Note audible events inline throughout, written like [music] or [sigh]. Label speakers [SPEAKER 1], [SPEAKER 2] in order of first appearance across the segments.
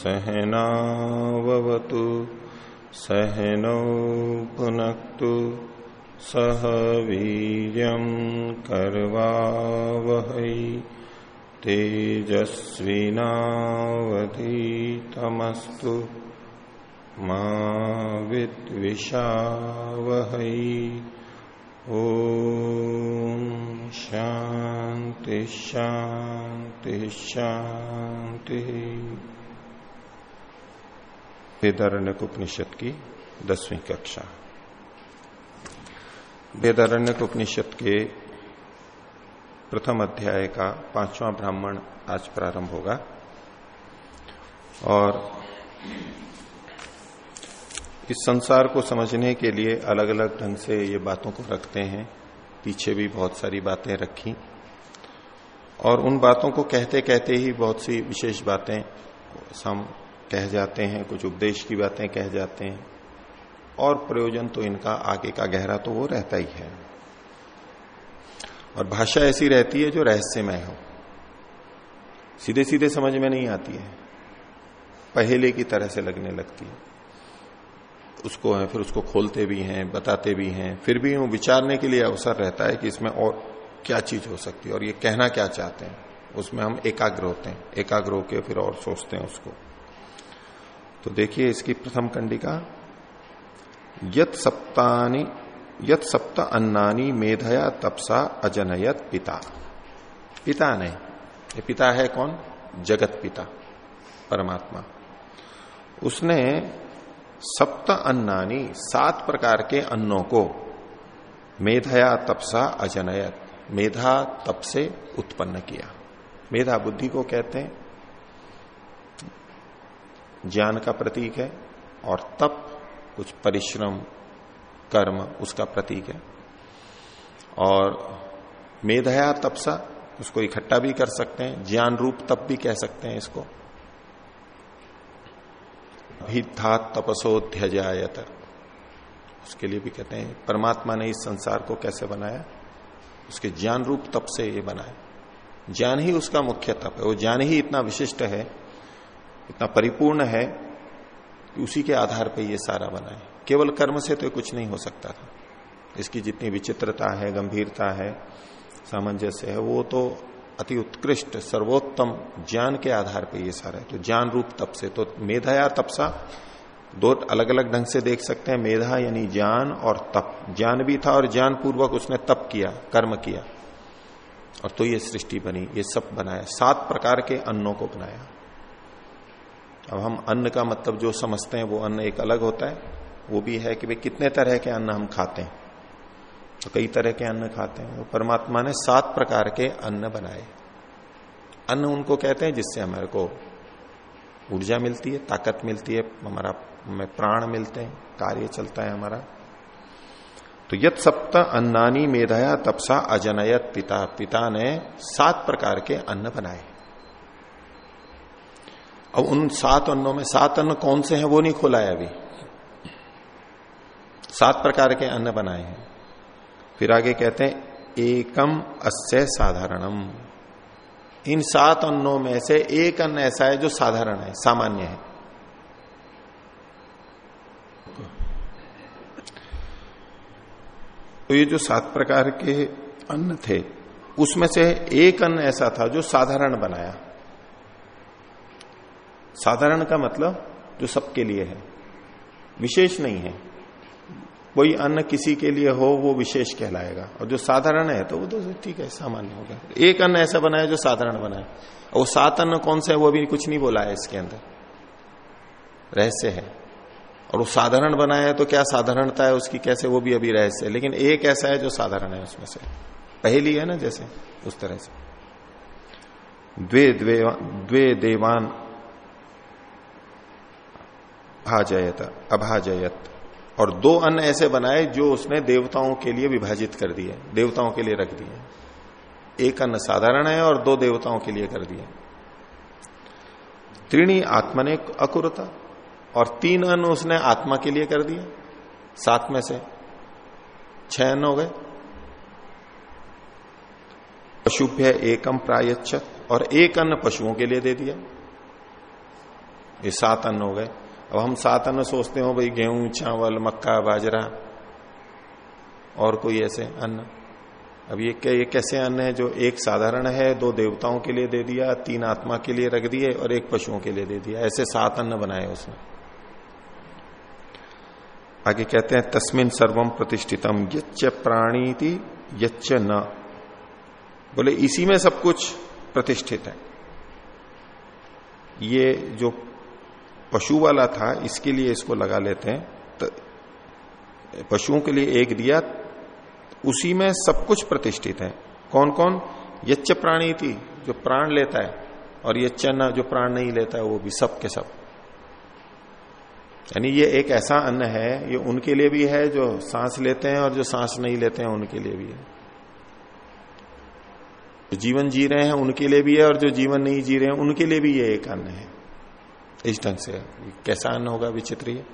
[SPEAKER 1] सहनावतु सहनौ पुनक्तु सह वीर्यं कर्वावहै तेजस्विनावधीतमस्तु मा विद्विषावहै। ओ शांति शांति शांति वेदारण्य उपनिषद की दसवीं कक्षा। वेदारण्य उपनिषद के प्रथम अध्याय का पांचवा ब्राह्मण आज प्रारंभ होगा। और इस संसार को समझने के लिए अलग अलग ढंग से ये बातों को रखते हैं। पीछे भी बहुत सारी बातें रखी। और उन बातों को कहते कहते ही बहुत सी विशेष बातें हम कह जाते हैं, कुछ उपदेश की बातें कह जाते हैं। और प्रयोजन तो इनका आगे का गहरा तो वो रहता ही है। और भाषा ऐसी रहती है जो रहस्यमय हो। सीधे सीधे समझ में नहीं आती है। पहले की तरह से लगने लगती है। उसको है, फिर उसको खोलते भी हैं, बताते भी हैं, फिर भी वो विचारने के लिए अवसर रहता है कि इसमें और क्या चीज़ हो सकती है और ये कहना क्या चाहते हैं। उसमें हम एकाग्र होते हैं। एकाग्र होकर फिर और सोचते हैं उसको। तो देखिए इसकी प्रथम कंडिका यत सप्त अन्नानी मेधया तपसा अजनयत पिता। पिता ने ये पिता है कौन? जगत पिता, परमात्मा। उसने सप्त अन्नानी, सात प्रकार के अन्नों को मेधया तपसा अजनयत, मेधा तप से उत्पन्न किया। मेधा बुद्धि को कहते हैं, ज्ञान का प्रतीक है, और तप कुछ परिश्रम, कर्म उसका प्रतीक है। और मेधया तपसा, उसको इकट्ठा भी कर सकते हैं ज्ञान रूप तप भी कह सकते हैं इसको। अभिधा तपसोध्यजायत उसके लिए भी कहते हैं, परमात्मा ने इस संसार को कैसे बनाया? उसके ज्ञान रूप तप से ये बनाया। ज्ञान ही उसका मुख्य तप है। वो ज्ञान ही इतना विशिष्ट है, इतना परिपूर्ण है उसी के आधार पर ये सारा बना है। केवल कर्म से तो कुछ नहीं हो सकता था। इसकी जितनी विचित्रता है, गंभीरता है, सामंजस्य है, वो तो अति उत्कृष्ट, सर्वोत्तम ज्ञान के आधार पर ये सारा है। तो ज्ञान रूप तप से तो मेधा मेधाया तपसा, दो अलग अलग ढंग से देख सकते हैं। मेधा यानी ज्ञान और तप। ज्ञान भी था और ज्ञान पूर्वक उसने तप किया, कर्म किया। और तो ये सृष्टि बनी, ये सब बनाया, सात प्रकार के अन्नों को बनाया। अब हम अन्न का मतलब जो समझते हैं, वो अन्न एक अलग होता है। वो भी है कि भाई कितने तरह के अन्न हम खाते हैं। तो कई तरह के अन्न खाते हैं। वो परमात्मा ने सात प्रकार के अन्न बनाए। अन्न उनको कहते हैं जिससे हमारे को ऊर्जा मिलती है, ताकत मिलती है, हमारा हमें प्राण मिलते हैं, कार्य चलता है हमारा। तो यत सप्त अन्नानी मेधाया तपसा अजनयत पिता पिता ने सात प्रकार के अन्न बनाए। अब उन सात अन्नों में, सात अन्न कौन से हैं वो नहीं खोला है अभी। सात प्रकार के अन्न बनाए हैं। फिर आगे कहते हैं, एकम अस्य साधारणम। इन सात अन्नों में से एक अन्न ऐसा है जो साधारण है, सामान्य है। तो ये जो सात प्रकार के अन्न थे, उसमें से एक अन्न ऐसा था जो साधारण बनाया। साधारण का मतलब जो सबके लिए है, विशेष नहीं है। कोई अन्न किसी के लिए हो, वो विशेष कहलाएगा। और जो साधारण है तो वो तो ठीक है, सामान्य हो गया। एक अन्न ऐसा बनाया जो साधारण बनाए। और वो सात अन्न कौन सा है, वो भी कुछ नहीं बोला है इसके अंदर। रहस्य है। और वो साधारण बनाया है तो क्या साधारणता है उसकी, कैसे वो भी अभी रहस्य है। लेकिन एक ऐसा है जो साधारण है उसमें से। पहली है ना, जैसे, उस तरह से। द्वे द्वे द्वे देवान भाजयत, अभाजयत। और दो अन्न ऐसे बनाए जो उसने देवताओं के लिए विभाजित कर दिए, देवताओं के लिए रख दिए। एक अन्न साधारण है और दो देवताओं के लिए कर दिए। त्रिणी आत्मा ने अकुरता, और तीन अन्न उसने आत्मा के लिए कर दिए, सात में से। छह अन्न हो गए। पशुभ्य एकम प्रायच्छत, और एक अन्न पशुओं के लिए दे दिया। ये सात अन्न हो गए। अब हम सात अन्न सोचते हो, भाई गेहूँ, चावल, मक्का, बाजरा और कोई ऐसे अन्न। अब ये क्या, ये कैसे अन्न है जो एक साधारण है, दो देवताओं के लिए दे दिया, तीन आत्मा के लिए रख दिए और एक पशुओं के लिए दे दिया। ऐसे सात अन्न बनाए उसने। आगे कहते हैं, तस्मिन सर्वम प्रतिष्ठितम, यच्च प्राणी थी यच्च न। बोले, इसी में सब कुछ प्रतिष्ठित है। ये जो पशु वाला था, इसके लिए इसको लगा लेते हैं। तो पशुओं के लिए एक दिया, उसी में सब कुछ प्रतिष्ठित है। कौन कौन यच्च प्राणी थी, जो प्राण लेता है, और यच्च न जो प्राण नहीं लेता है, वो भी सब के सब। यानी ये एक ऐसा अन्न है, ये उनके लिए भी है, जो सांस लेते हैं और जो सांस नहीं लेते हैं, उनके लिए भी है। जो जीवन जी रहे हैं, उनके लिए भी है, और जो जीवन नहीं जी रहे हैं, उनके लिए भी ये एक अन्न है। इस ढंग से। कैसा अन्न होगा विचित्र ये।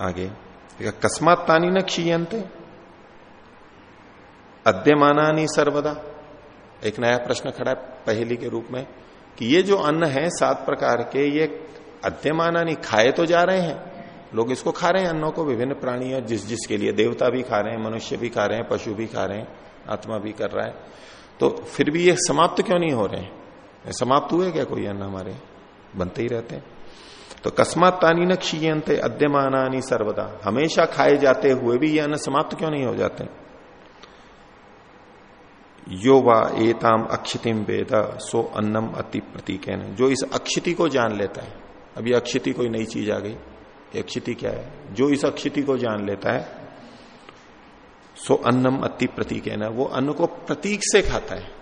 [SPEAKER 1] आगे। कस्मात तानी न क्षीयंते अद्यमानानी सर्वदा। एक नया प्रश्न खड़ा है पहली के रूप में कि ये जो अन्न है सात प्रकार के, ये अद्यमानानी खाए तो जा रहे हैं। लोग इसको खा रहे हैं, अन्नों को विभिन्न प्राणी और जिस जिसके लिए देवता भी खा रहे हैं, मनुष्य भी खा रहे हैं, पशु भी खा रहे हैं, आत्मा भी कर रहा है। तो फिर भी ये समाप्त क्यों नहीं हो रहे हैं? समाप्त हुए क्या कोई अन्न हमारे? बनते ही रहते हैं। तो कस्मात तानी न क्षीयंते अद्यमानानी सर्वदा। हमेशा खाए जाते हुए भी ये अन्न समाप्त क्यों नहीं हो जाते? यो वा एताम अक्षितिम वेद, सो अन्नम अति प्रतीक जो इस अक्षिति को जान लेता है, अभी अक्षिति कोई नई चीज़ आ गई। अक्षिति क्या है? जो इस अक्षिति को जान लेता है, सो अन्नम अति प्रतीक है ना वो अन्न को प्रतीक से खाता है।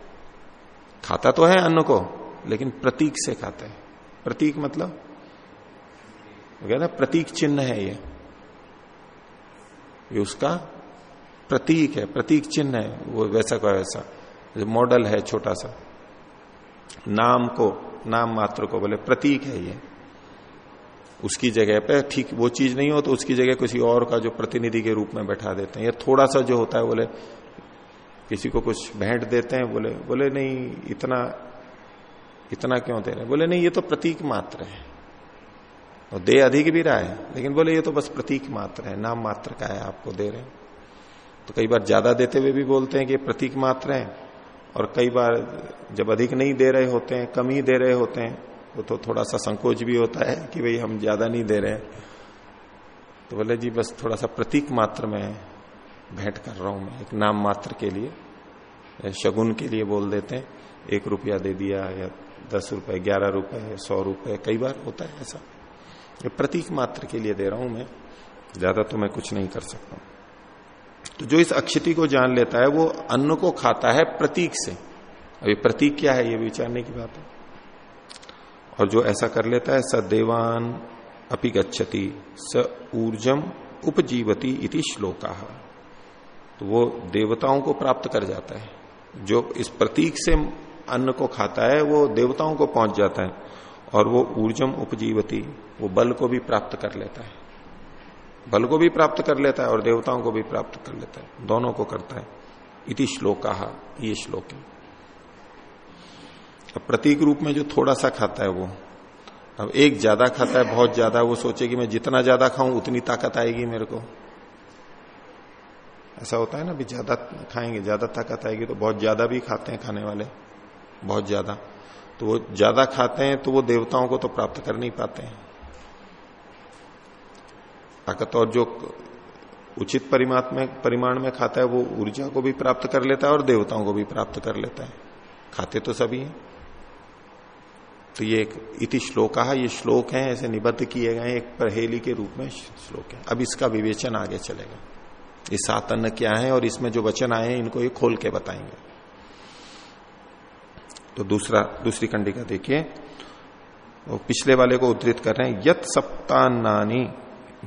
[SPEAKER 1] खाता तो है अन्न को, लेकिन प्रतीक से खाता है। प्रतीक मतलब? कहते प्रतीक चिन्ह है ये। ये उसका प्रतीक है, प्रतीक चिन्ह है, वो वैसा का वैसा। मॉडल है छोटा सा। नाम को, नाम मात्र को बोले, प्रतीक है ये। उसकी जगह पे ठीक वो चीज़ नहीं हो तो उसकी जगह किसी और का जो प्रतिनिधि के रूप में बैठा देते हैं। या थोड़ा सा जो होता है, बोले किसी को कुछ भेंट देते हैं, बोले बोले, नहीं, इतना इतना क्यों दे रहे बोले, नहीं, ये तो प्रतीक मात्र है। और दे अधिक भी रहा है, लेकिन बोले, ये तो बस प्रतीक मात्र है, नाम मात्र का है, आपको दे रहे हैं। तो कई बार ज़्यादा देते हुए भी बोलते हैं कि प्रतीक मात्र है, और कई बार जब अधिक नहीं दे रहे होते हैं, कम ही दे रहे होते हैं, वो तो थोड़ा सा संकोच भी होता है कि भाई हम ज़्यादा नहीं दे रहे हैं। तो बोले, जी, बस थोड़ा सा प्रतीक मात्र में भेंट कर रहा हूँ मैं। एक नाम मात्र के लिए शगुन के लिए बोल देते हैं। एक रुपया दे दिया या दस रुपए, ग्यारह रुपए, सौ रुपए, कई बार होता है ऐसा। ये प्रतीक मात्र के लिए दे रहा हूँ मैं। ज़्यादा तो मैं कुछ नहीं कर सकता। तो जो इस अक्षति को जान लेता है, वो अन्न को खाता है प्रतीक से। अभी प्रतीक क्या है, ये विचारने की बात है। और जो ऐसा कर लेता है, स देवान अपि स ऊर्जम उपजीवती इति श्लोका। तो वो देवताओं को प्राप्त कर जाता है। जो इस प्रतीक से अन्न को खाता है, वो देवताओं को पहुँच जाता है और वो ऊर्जम उपजीवती, वो बल को भी प्राप्त कर लेता है। बल को भी प्राप्त कर लेता है और देवताओं को भी प्राप्त कर लेता है। दोनों को करता है। इति श्लोका, ये श्लोक है। अब प्रतीक रूप में जो थोड़ा सा खाता है वो। अब एक ज़्यादा खाता है, बहुत ज़्यादा, वो सोचे कि मैं जितना ज़्यादा खाऊं, उतनी ताकत आएगी मेरे को। ऐसा होता है ना भी ज़्यादा खाएँगे, ज़्यादा ताकत आएगी तो बहुत ज़्यादा भी खाते हैं खाने वाले, बहुत ज़्यादा। तो वो ज़्यादा खाते हैं तो वो देवताओं को तो प्राप्त कर नहीं पाते हैं। ताकत और जो उचित परिमात्मा परिमाण में खाता है, वो ऊर्जा को भी प्राप्त कर लेता है और देवताओं को भी प्राप्त कर लेता है। खाते तो सभी हैं। तो ये एक इति श्लोक ये श्लोक है, ऐसे निबद्ध किए गए एक परहेली के रूप में श्लोक है। अब इसका विवेचन आगे चलेगा। ये सात अन्न क्या है और इसमें जो वचन आए हैं, इनको ये खोल के बताएँगे। तो दूसरा, दूसरी कंडिका देखिए। वो पिछले वाले को उद्धृत कर रहे हैं, यत सप्तान्नानी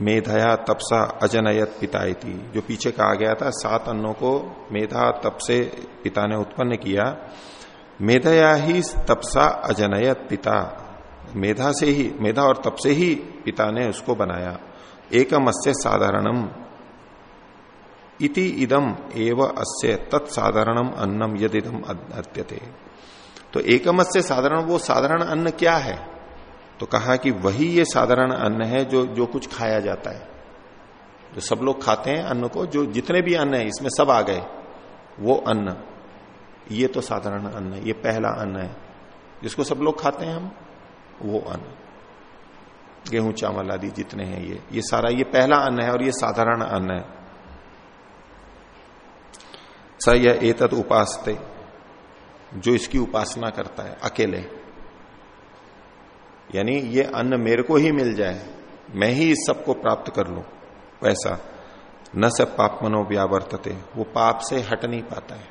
[SPEAKER 1] मेधया तपसा अजनयत पिता जो पीछे कहा गया था, सात अन्नों को मेधा तप से पिता ने उत्पन्न किया। मेधया ही तपसा अजनयत पिता। मेधा से ही, मेधा और तप से ही पिता ने उसको बनाया। एकम अस्य साधारणम। इति इदम एव अस्य तत्साधारणम अन्नम यदिदम अत्यते तो एकम से साधारण, वो साधारण अन्न क्या है? तो कहा कि वही ये साधारण अन्न है जो जो कुछ खाया जाता है। जो सब लोग खाते हैं अन्न को, जो जितने भी अन्न है, इसमें सब आ गए, वो अन्न। ये तो साधारण अन्न है, ये पहला अन्न है। जिसको सब लोग खाते हैं हम, वो अन्न। गेहूँ, चावल आदि जितने हैं ये ये सारा, ये पहला अन्न है और ये साधारण अन्न है। स यह एतद उपासते जो इसकी उपासना करता है अकेले। यानी ये अन्न मेरे को ही मिल जाए मैं ही इस सबको प्राप्त कर लू। वैसा न सब पाप मनोव्यावर्तते वो पाप से हट नहीं पाता है।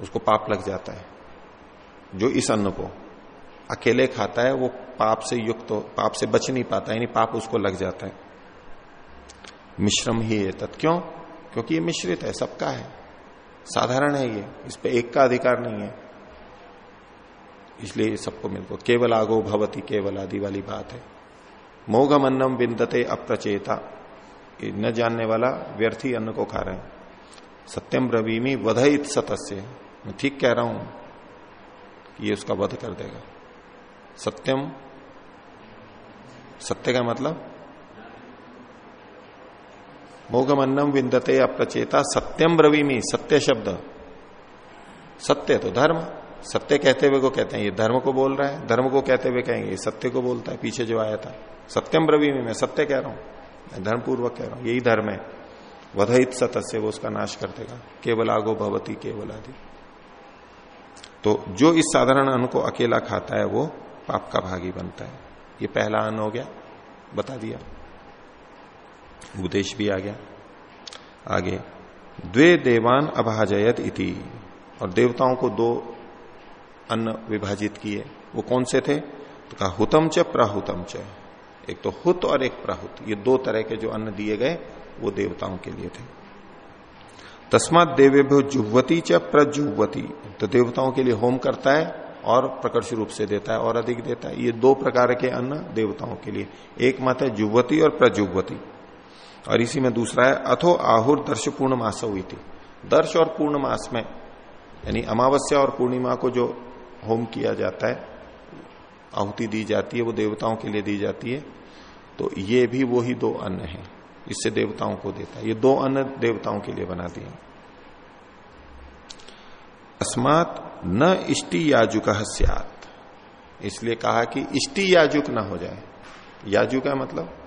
[SPEAKER 1] उसको पाप लग जाता है जो इस अन्न को अकेले खाता है वो पाप से युक्त तो, पाप से बच नहीं पाता यानी पाप उसको लग जाता है। मिश्रम ही है तत् क्यों? क्योंकि ये मिश्रित है सबका है। साधारण है ये। इस पे एक का अधिकार नहीं है। इसलिए सबको मिलको। केवल आगो भवती, केवल आदि वाली बात है। मोघम अन्नम बिंदते अप्रचेता न जानने वाला व्यर्थी अन्न को खा रहे हैं। सत्यम रवीमी वधित सतस्य। मैं ठीक कह रहा हूँ ये उसका वध कर देगा। सत्यम, सत्य का मतलब मोघम अन्नम विंदते अप्रचेता सत्यम ब्रवीमी, सत्य शब्द। सत्य तो धर्म। सत्य कहते हुए को कहते हैं, ये धर्म को बोल रहा है। धर्म को कहते हुए कहेंगे सत्य को बोलता है, पीछे जो आया था। सत्यम रवि में मैं सत्य कह रहा हूँ, मैं धर्मपूर्वक कह रहा हूँ, यही धर्म है। वधित सतस्य, वो उसका नाश कर देगा। केवल आगो भवती, केवल आदि। तो जो इस साधारण अन्न को अकेला खाता है, वो पाप का भागी बनता है। ये पहला अन्न हो गया, बता दिया। उपदेश भी आ गया। आगे, द्वे देवान अभाजयत इति। और देवताओं को दो अन्न विभाजित किए। वो कौन से थे? तो कहा, हुतम च, प्राहुतम च। एक तो हुत और एक प्राहुत। ये दो तरह के जो अन्न दिए गए, वो देवताओं के लिए थे। तस्मात देवेभ्यो जुवती च प्रजुवती तो देवताओं के लिए होम करता है और प्रकर्ष रूप से देता है और अधिक देता है। ये दो प्रकार के अन्न देवताओं के लिए। एक मत है जुवती और प्रजुवती और इसी में दूसरा है, अथो आहुर दर्श पूर्ण मास हुई थी दर्श और पूर्ण मास में, यानी अमावस्या और पूर्णिमा को जो होम किया जाता है, आहुति दी जाती है, वो देवताओं के लिए दी जाती है तो ये भी वो ही दो अन्न है, इससे देवताओं को देता है। ये दो अन्न देवताओं के लिए बना दिए अस्मात न इष्टि याजुक इसलिए कहा कि इष्टि याजुक ना हो जाए। याजुक है मतलब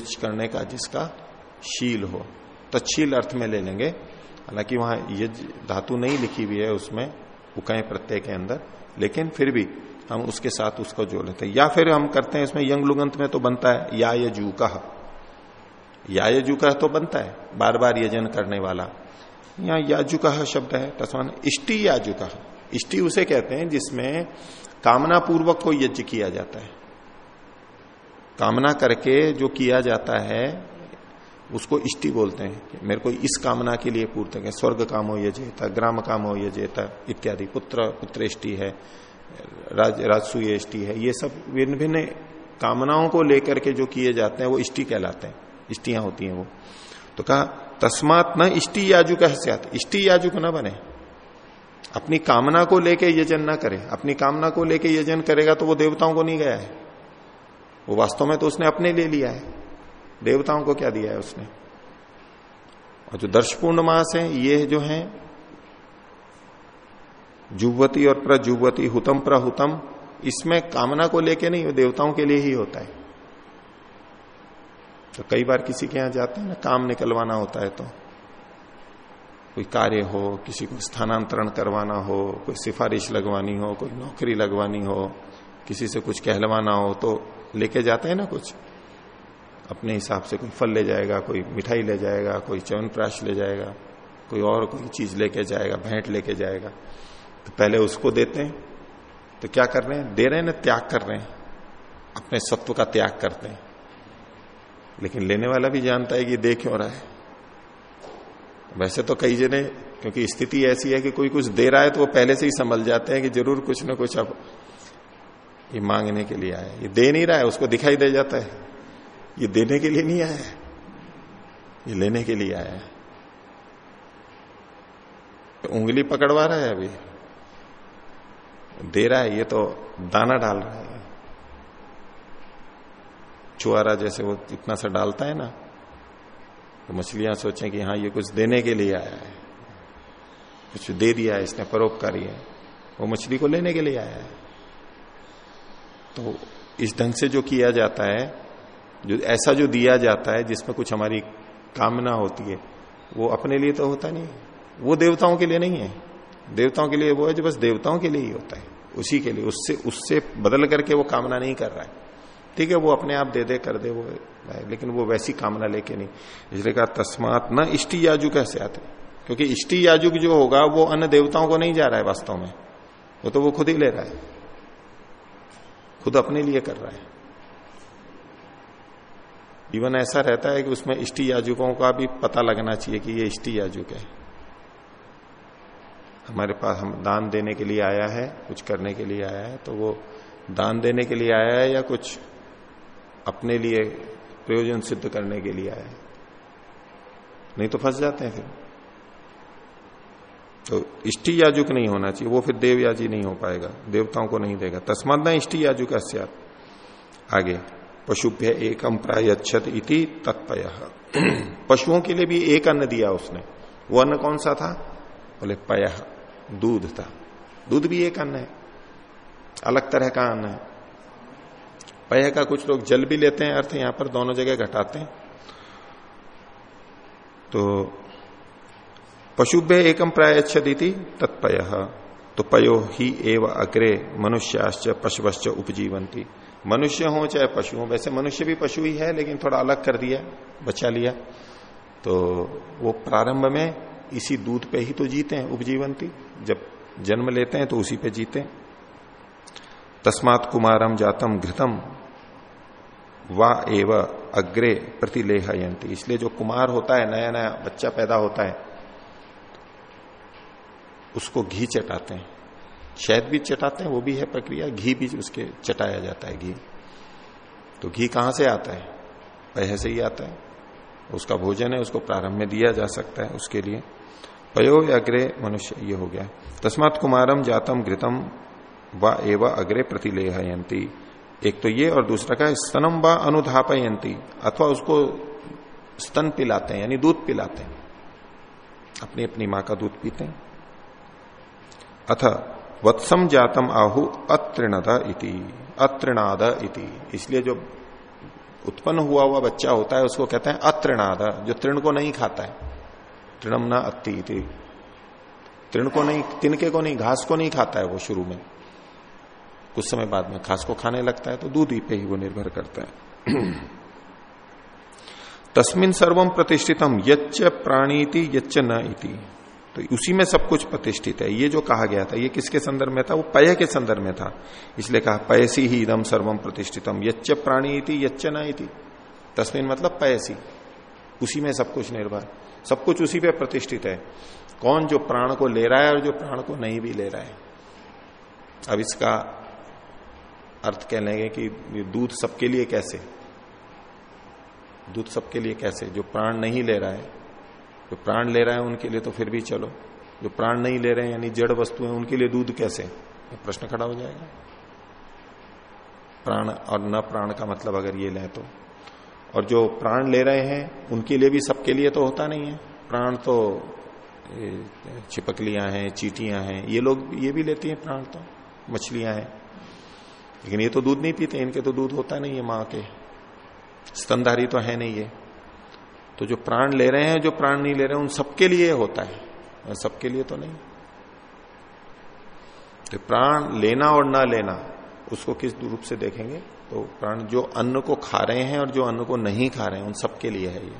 [SPEAKER 1] करने का जिसका शील हो। तत्शील अर्थ में ले लेंगे। हालाँकि वहाँ यज धातु नहीं लिखी हुई है, उसमें उकय प्रत्यय के अंदर। लेकिन फिर भी हम उसके साथ उसको जोड़ लेते हैं। या फिर हम करते हैं इसमें यंग लुगंत में तो बनता है या यजू कह या यजू कह तो बनता है बार बार यजन करने वाला। या याजु कह शब्द है तस्मान इष्टि कह इष्टि उसे कहते हैं जिसमें कामना पूर्वक को यज्ञ किया जाता है। कामना करके जो किया जाता है, उसको इष्टि बोलते हैं मेरे को इस कामना के लिए पूर्त है। स्वर्ग काम हो ये जेता, ग्राम काम हो ये जेता, इत्यादि। पुत्र, पुत्रेष्टि है, राज राजसूय इष्टि है, ये सब भिन्न भिन्न कामनाओं को लेकर के जो किए जाते हैं, वो इष्टि कहलाते हैं। इष्टियाँ होती हैं वो। तो कहा, तस्मात न इष्टि याजु का हस्यात इष्टि याजु को न बने। अपनी कामना को लेके यजन ना करे। अपनी कामना को लेके यजन करेगा तो वो देवताओं को नहीं गया है। वो वास्तव में तो उसने अपने ले लिया है। देवताओं को क्या दिया है उसने? और जो दर्शपूर्ण मास है, ये जो है जुवती और प्रजुवती हुतम प्रहुतम, इसमें कामना को लेके नहीं, वो देवताओं के लिए ही होता है। तो कई बार किसी के यहाँ जाते हैं ना, काम निकलवाना होता है तो। कोई कार्य हो, किसी को स्थानांतरण करवाना हो, कोई सिफारिश लगवानी हो, कोई नौकरी लगवानी हो, किसी से कुछ कहलवाना हो तो लेके जाते हैं ना कुछ। अपने हिसाब से कोई फल ले जाएगा, कोई मिठाई ले जाएगा, कोई चवन प्राश ले जाएगा, कोई और कोई चीज़ लेके जाएगा, भेंट लेके जाएगा। तो पहले उसको देते हैं। तो क्या कर रहे हैं? दे रहे हैं ना, त्याग कर रहे हैं। अपने सत्व का त्याग करते हैं। लेकिन लेने वाला भी जानता है कि दे क्यों रहा है। वैसे तो कई जने, क्योंकि स्थिति ऐसी है कि कोई कुछ दे रहा है तो वो पहले से ही संभल जाते हैं कि ज़रूर कुछ ना कुछ अब ये मांगने के लिए आया ये दे नहीं रहा है, उसको दिखाई दे जाता है। ये देने के लिए नहीं आया है। ये लेने के लिए आया है। तो उंगली पकड़वा रहा है अभी। दे रहा है, ये तो दाना डाल रहा है। चुआरा जैसे वो इतना सा डालता है ना तो मछलियाँ सोचें कि हाँ ये कुछ देने के लिए आया है। कुछ दे दिया है, इसने परोपकारी है। वो मछली को लेने के लिए आया है। तो इस ढंग से जो किया जाता है, जो ऐसा जो दिया जाता है जिसमें कुछ हमारी कामना होती है, वो अपने लिए तो होता नहीं वो देवताओं के लिए नहीं है। देवताओं के लिए वो है जो बस देवताओं के लिए ही होता है। उसी के लिए, उससे उससे बदल करके वो कामना नहीं कर रहा है। ठीक है, वो अपने आप दे दे, कर दे, वो लेकिन वो वैसी कामना लेके नहीं। इसलिए कहा, तस्मात न इष्टि याजु कैसे आते क्योंकि इष्टि याजुक जो होगा, वो अन्य देवताओं को नहीं जा रहा है वास्तव में। वो तो वो खुद ही ले रहा है। खुद अपने लिए कर रहा है। इवन ऐसा रहता है कि उसमें इष्टि याजुकों का भी पता लगना चाहिए कि ये इष्टि याजुक है। हमारे पास हम दान देने के लिए आया है, कुछ करने के लिए आया है तो वो दान देने के लिए आया है या कुछ अपने लिए प्रयोजन सिद्ध करने के लिए आया है? नहीं तो फंस जाते हैं फिर। तो इष्टि याजुक नहीं होना चाहिए, वो फिर देव याजी नहीं हो पाएगा, देवताओं को नहीं देगा। तस्मात न इष्टि याजुक आगे, पशुभ्य एकम प्रायच्छत इति तत्पय। पशुओं के लिए भी एक अन्न दिया उसने। वो अन्न कौन सा था? बोले, पय, दूध था। दूध भी एक अन्न है। अलग तरह का अन्न है। पय का कुछ लोग जल भी लेते हैं, अर्थ यहाँ पर दोनों जगह घटाते हैं। तो पशुभ्य एकम प्रायच्छदी तत्पय। तो पयो ही एव अग्रे मनुष्याश्च पशुश्च उपजीवंती मनुष्य हो चाहे पशु हो, वैसे मनुष्य भी पशु ही है, लेकिन थोड़ा अलग कर दिया, बचा लिया। तो वो प्रारंभ में इसी दूध पे ही तो जीते हैं उपजीवंती जब जन्म लेते हैं तो उसी पे जीते तस्मात कुमारम जातम घृतम वा एव अग्रे प्रतिलेहयंती इसलिए जो कुमार होता है नया नया बच्चा पैदा होता है उसको घी चटाते हैं। शहद भी चटाते हैं, वो भी है प्रक्रिया। घी भी उसके चटाया जाता है, घी। तो घी कहाँ से आता है? पह से ही आता है। उसका भोजन है, उसको प्रारंभ में दिया जा सकता है उसके लिए। पयो अग्रे मनुष्य, ये हो गया। तस्मात कुमारम जातम घृतम व एवं अग्रे प्रतिलेहयंती एक तो ये और दूसरा का स्तनम व अनुधापयंती अथवा उसको स्तन पिलाते हैं, यानी दूध पिलाते हैं। अपनी अपनी माँ का दूध पीते हैं। अथ वत्सम जातम आहु अत्रिणद इति, अत्रिणाद इति। इसलिए जो उत्पन्न हुआ हुआ बच्चा होता है, उसको कहते हैं अत्रिणाद, जो तृण को नहीं खाता है। तृणम न अति तृण को नहीं, तिनके को नहीं, घास को नहीं खाता है वो शुरू में। कुछ समय बाद में घास को खाने लगता है तो दूध ही पे ही वो निर्भर करता है। [clears throat] तस्मिन सर्वम प्रतिष्ठितम, यच्च प्राणीति, यच्च न इति। तो उसी में सब कुछ प्रतिष्ठित है। ये जो कहा गया था, ये किसके संदर्भ में था? वो पय के संदर्भ में था। इसलिए कहा पयसी ही इदम सर्वम प्रतिष्ठितम यच्च प्राणी इति, यच्च न इति। तस्मिन मतलब पयसी उसी में सब कुछ निर्भर। सब कुछ उसी पे प्रतिष्ठित है। कौन जो प्राण को ले रहा है और जो प्राण को नहीं भी ले रहा है। अब इसका अर्थ कह लेंगे कि दूध सबके लिए कैसे? दूध सबके लिए कैसे? जो प्राण नहीं ले रहा है जो प्राण ले रहा है उनके लिए तो फिर भी चलो। जो प्राण नहीं ले रहे हैं, यानी जड़ वस्तु है, उनके लिए दूध कैसे? प्रश्न खड़ा हो जाएगा। प्राण और न प्राण का मतलब अगर ये लें तो। और जो प्राण ले रहे हैं, उनके लिए भी सबके लिए तो होता नहीं है। प्राण तो चिपकलियाँ हैं, चीटियाँ हैं, ये लोग, ये भी लेती हैं प्राण तो मछलियाँ हैं। लेकिन ये तो दूध नहीं पीते, इनके तो दूध होता नहीं है माँ के। स्तनधारी तो है नहीं ये। तो जो प्राण ले रहे हैं, जो प्राण नहीं ले रहे हैं, उन सबके लिए होता है। सबके लिए तो नहीं। तो प्राण लेना और ना लेना, उसको किस रूप से देखेंगे? तो प्राण जो अन्न को खा रहे हैं और जो अन्न को नहीं खा रहे हैं, उन सबके लिए है ये।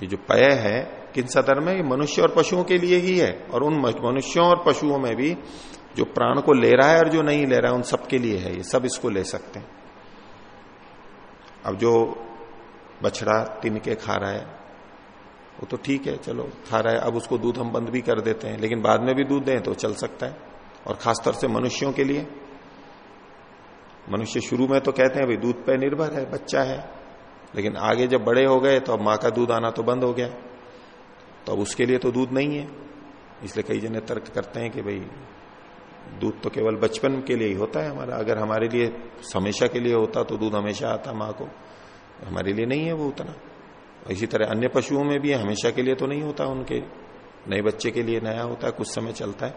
[SPEAKER 1] ये जो पय है, किन सदर में ये मनुष्य और पशुओं के लिए ही है। और उन मनुष्यों और पशुओं में भी जो प्राण को ले रहा है और जो नहीं ले रहा है, उन सबके लिए है ये। सब इसको ले सकते हैं। अब जो बछड़ा तिन के खा रहा है। वो तो ठीक है, चलो, खा रहा है। अब उसको दूध हम बंद भी कर देते हैं, लेकिन बाद में भी दूध दें तो चल सकता है। और खासतौर से मनुष्यों के लिए। मनुष्य शुरू में तो कहते हैं, भाई, दूध पे निर्भर है, बच्चा है। लेकिन आगे जब बड़े हो गए तो अब माँ का दूध आना तो बंद हो गया। तो अब उसके लिए तो दूध नहीं है। इसलिए कई जने तर्क करते हैं कि, भाई, दूध तो केवल बचपन के लिए ही होता है हमारा। अगर हमारे लिए, हमेशा के लिए होता तो दूध हमेशा आता माँ को। हमारे लिए नहीं है वो उतना। इसी तरह अन्य पशुओं में भी हमेशा के लिए तो नहीं होता उनके। नए बच्चे के लिए नया होता है, कुछ समय चलता है।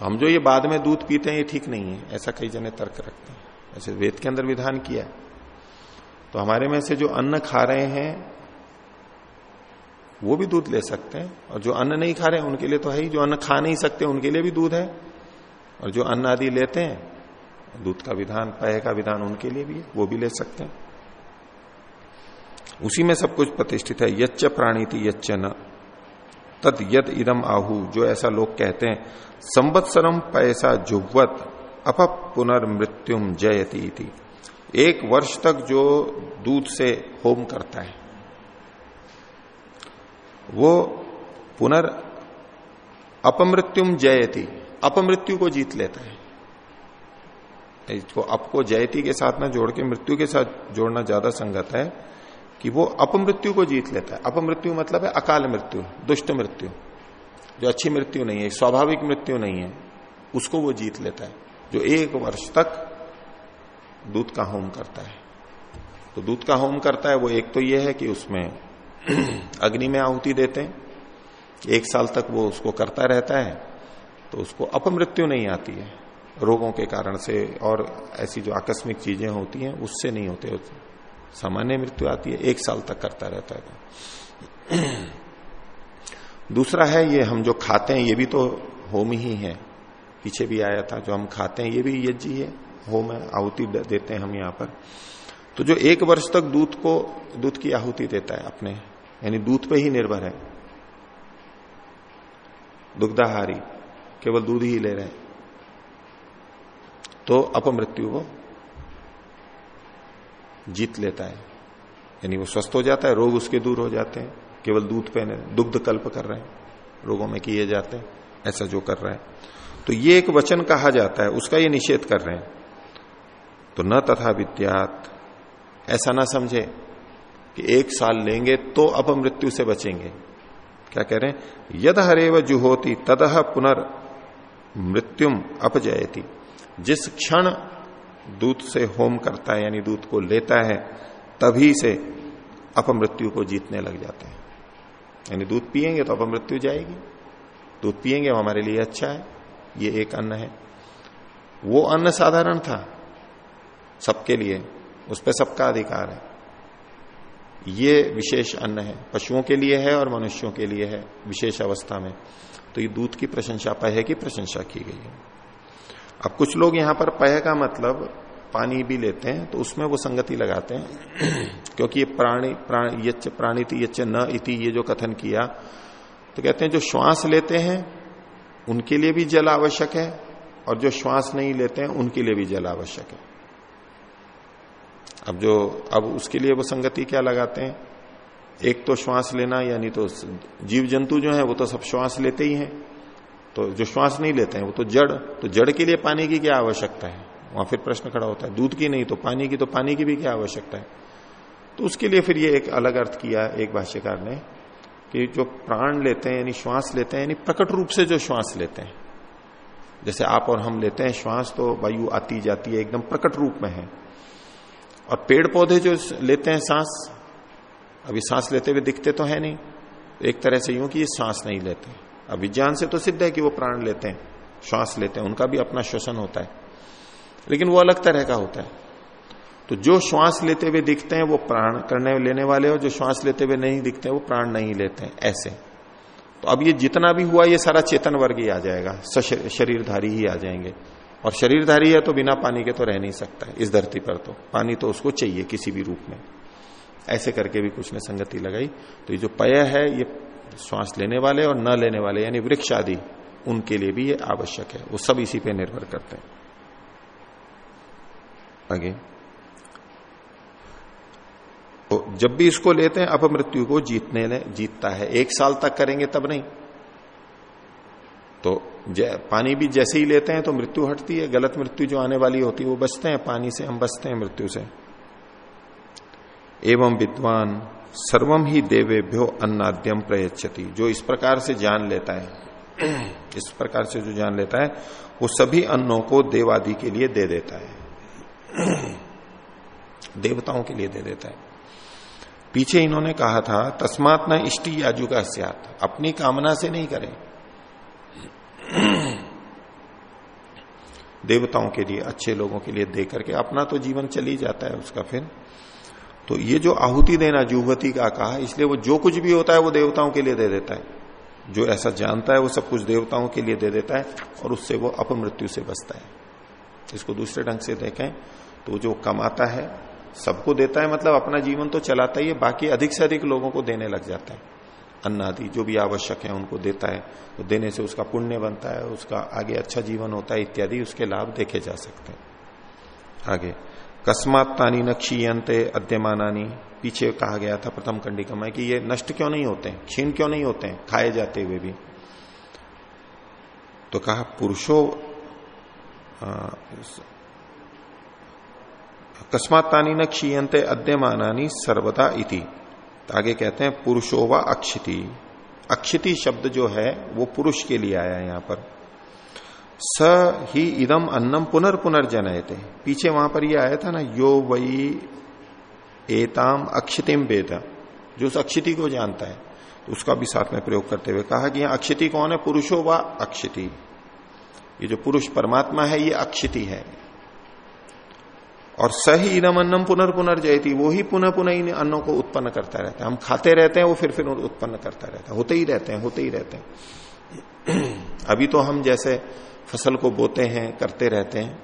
[SPEAKER 1] हम जो ये बाद में दूध पीते हैं, ये ठीक नहीं है। ऐसा कई जने तर्क रखते हैं। ऐसे वेद के अंदर विधान किया है। तो हमारे में से जो अन्न खा रहे हैं, वो भी दूध ले सकते हैं। और जो अन्न नहीं खा रहे हैं, उनके लिए तो है ही। जो अन्न खा नहीं सकते, उनके लिए भी दूध है। और जो अन्न आदि लेते हैं, दूध का विधान पय का विधान उनके लिए भी है। वो भी ले सकते हैं। उसी में सब कुछ प्रतिष्ठित है। यच्च प्राणी थी यच्च न। तद यद इदम आहु, जो ऐसा लोग कहते हैं संवत्सरम पैसा जुगवत अप पुनर्मृत्युम जयती एक वर्ष तक जो दूध से होम करता है, वो पुनर् अपमृत्युम जयती। अपमृत्यु को जीत लेता है। इसको अप को जयती के साथ ना जोड़ के मृत्यु के साथ जोड़ना ज़्यादा संगत है। कि वो अपमृत्यु को जीत लेता है। अपमृत्यु मतलब है अकाल मृत्यु, दुष्ट मृत्यु। जो अच्छी मृत्यु नहीं है, स्वाभाविक मृत्यु नहीं है, उसको वो जीत लेता है। जो एक वर्ष तक दूध का होम करता है। तो दूध का होम करता है, वो एक तो ये है कि उसमें [clears throat] अग्नि में आहुति देते हैं। एक साल तक वो उसको करता रहता है तो उसको अपमृत्यु नहीं आती है। रोगों के कारण से और ऐसी जो आकस्मिक चीज़ें होती हैं, उससे नहीं होते। सामान्य मृत्यु आती है, एक साल तक करता रहता है दूसरा है, ये हम जो खाते हैं, ये भी तो होम ही है। पीछे भी आया था, जो हम खाते हैं, ये भी यज्ञ है होम है, आहुति देते हैं हम यहाँ पर। तो जो एक वर्ष तक दूध को, दूध की आहुति देता है अपने, यानी दूध पे ही निर्भर है। दुग्धाहारी, केवल दूध ही ले रहे हैं। तो अपमृत्यु वो जीत लेता है। यानी वो स्वस्थ हो जाता है, रोग उसके दूर हो जाते हैं। केवल दूध पहने, दुग्ध कल्प कर रहे हैं, रोगों में किए जाते हैं, ऐसा जो कर रहा है। तो ये एक वचन कहा जाता है, उसका ये निषेध कर रहे हैं। तो न तथा विद्यात, ऐसा ना समझे कि एक साल लेंगे तो अपमृत्यु से बचेंगे। क्या कह रहे हैं? यद हरेव जुहोती, तदह पुनर् मृत्युम अपजयती। जिस क्षण दूध से होम करता है, यानी दूध को लेता है, तभी से अपमृत्यु को जीतने लग जाते हैं। यानी दूध पिएँगे तो अपमृत्यु जाएगी। दूध पिएँगे हमारे लिए अच्छा है, ये एक अन्न है। वो अन्न साधारण था, सबके लिए, उस पर सबका अधिकार है। ये विशेष अन्न है, पशुओं के लिए है और मनुष्यों के लिए है, विशेष अवस्था में। तो ये दूध की प्रशंसा पय की प्रशंसा की गई है? अब कुछ लोग यहाँ पर पय का मतलब पानी भी लेते हैं तो उसमें वो संगति लगाते हैं। [clears throat] क्योंकि ये प्राणी प्राणी, यच्च प्राणी थी यच्च न इति, ये जो कथन किया तो कहते हैं जो श्वास लेते हैं, उनके लिए भी जल आवश्यक है, और जो श्वास नहीं लेते हैं, उनके लिए भी जल आवश्यक है। अब जो, अब उसके लिए वो संगति क्या लगाते हैं? एक तो श्वास लेना, यानी तो जीव जंतु जो है, वो तो सब श्वास लेते ही हैं। तो जो श्वास नहीं लेते हैं, वो तो जड़ तो जड़ के लिए पानी की क्या आवश्यकता है? वहाँ फिर प्रश्न खड़ा होता है, दूध की नहीं तो पानी की तो पानी की भी क्या आवश्यकता है? तो उसके लिए फिर ये एक अलग अर्थ किया एक भाष्यकार ने, कि जो प्राण लेते हैं, यानी श्वास लेते हैं, यानी प्रकट रूप से जो श्वास लेते हैं। जैसे आप और हम लेते हैं श्वास तो वायु आती जाती है, एकदम प्रकट रूप में है। और पेड़ पौधे जो लेते हैं सांस, अभी सांस लेते हुए दिखते तो है नहीं। एक तरह से यूँ कि ये सांस नहीं लेते। अब विज्ञान से तो सिद्ध है कि वो प्राण लेते हैं, श्वास लेते हैं, उनका भी अपना श्वसन होता है। लेकिन वो अलग तरह का होता है। तो जो श्वास लेते हुए दिखते हैं, वो प्राण करने लेने वाले और जो श्वास लेते हुए नहीं दिखते हैं, वो प्राण नहीं लेते हैं, ऐसे। तो अब ये जितना भी हुआ, ये सारा चेतन वर्ग ही आ जाएगा शरीरधारी ही आ जाएँगे। और शरीरधारी है तो बिना पानी के तो रह नहीं सकता है, इस धरती पर तो। पानी तो उसको चाहिए किसी भी रूप में। ऐसे करके भी कुछ ने संगति लगाई। तो ये जो पय है, ये श्वास लेने वाले और न लेने वाले, यानी वृक्ष आदि, उनके लिए भी ये आवश्यक है। वो सब इसी पे निर्भर करते हैं। आगे। तो जब भी इसको लेते हैं अपमृत्यु को जीतने जीतता है। एक साल तक करेंगे, तब नहीं। तो पानी भी जैसे ही लेते हैं तो मृत्यु हटती है। गलत मृत्यु जो आने वाली होती है, वो बचते हैं। पानी से हम बचते हैं मृत्यु से। एवं विद्वान सर्वम ही देवेभ्यो अन्नाद्यम प्रयच्छति। जो इस प्रकार से जान लेता है, [clears throat] इस प्रकार से जो जान लेता है, वो सभी अन्नों को देवादि के लिए दे देता है। [clears throat] देवताओं के लिए दे देता है। पीछे इन्होंने कहा था, तस्मात न इष्टि याजु का अपनी कामना से नहीं करें। [clears throat] देवताओं के लिए, अच्छे लोगों के लिए दे करके अपना तो जीवन चली जाता है उसका फिर। तो ये जो आहुति देना जुहवती का कहा, इसलिए वो जो कुछ भी होता है, वो देवताओं के लिए दे देता है। जो ऐसा जानता है, वो सब कुछ देवताओं के लिए दे देता है, और उससे वो अपमृत्यु से बचता है। इसको दूसरे ढंग से देखें तो जो कमाता है, सबको देता है मतलब अपना जीवन तो चलाता ही है, बाकी अधिक से अधिक लोगों को देने लग जाता है। अन्न आदि जो भी आवश्यक है, उनको देता है तो देने से उसका पुण्य बनता है, उसका आगे अच्छा जीवन होता है, इत्यादि उसके लाभ देखे जा सकते हैं। आगे कस्मात तानी न क्षीयंते अद्यमानानी। पीछे कहा गया था प्रथम कंडिका में कि ये नष्ट क्यों नहीं होते क्षीण क्यों नहीं होते खाए जाते हुए भी। तो कहा, पुरुषो अकस्मात तानी न क्षीयंते अद्यमानानी सर्वदा इति। तो आगे कहते हैं, पुरुषो व अक्षिति। अक्षिति शब्द जो है, वो पुरुष के लिए आया है यहाँ पर। स ही इदम अन्नम पुनर् पुनर्जनयते। पीछे वहाँ पर ये आया था ना, यो वही एताम अक्षितिम वेद, जो उस अक्षिति को जानता है तो उसका भी साथ में प्रयोग करते हुए कहा कि यहाँ अक्षिति कौन है, पुरुषो व अक्षिति? ये जो पुरुष परमात्मा है, ये अक्षिति है। और सही इदम अन्नम पुनर्पुनर्जयती वो ही पुनः पुनः इन अन्नों को उत्पन्न करता रहता है। हम खाते रहते हैं, वो फिर फिर उत्पन्न करता रहता है। होते ही रहते हैं, होते ही रहते हैं। अभी तो हम जैसे फ़सल को बोते हैं, करते रहते हैं।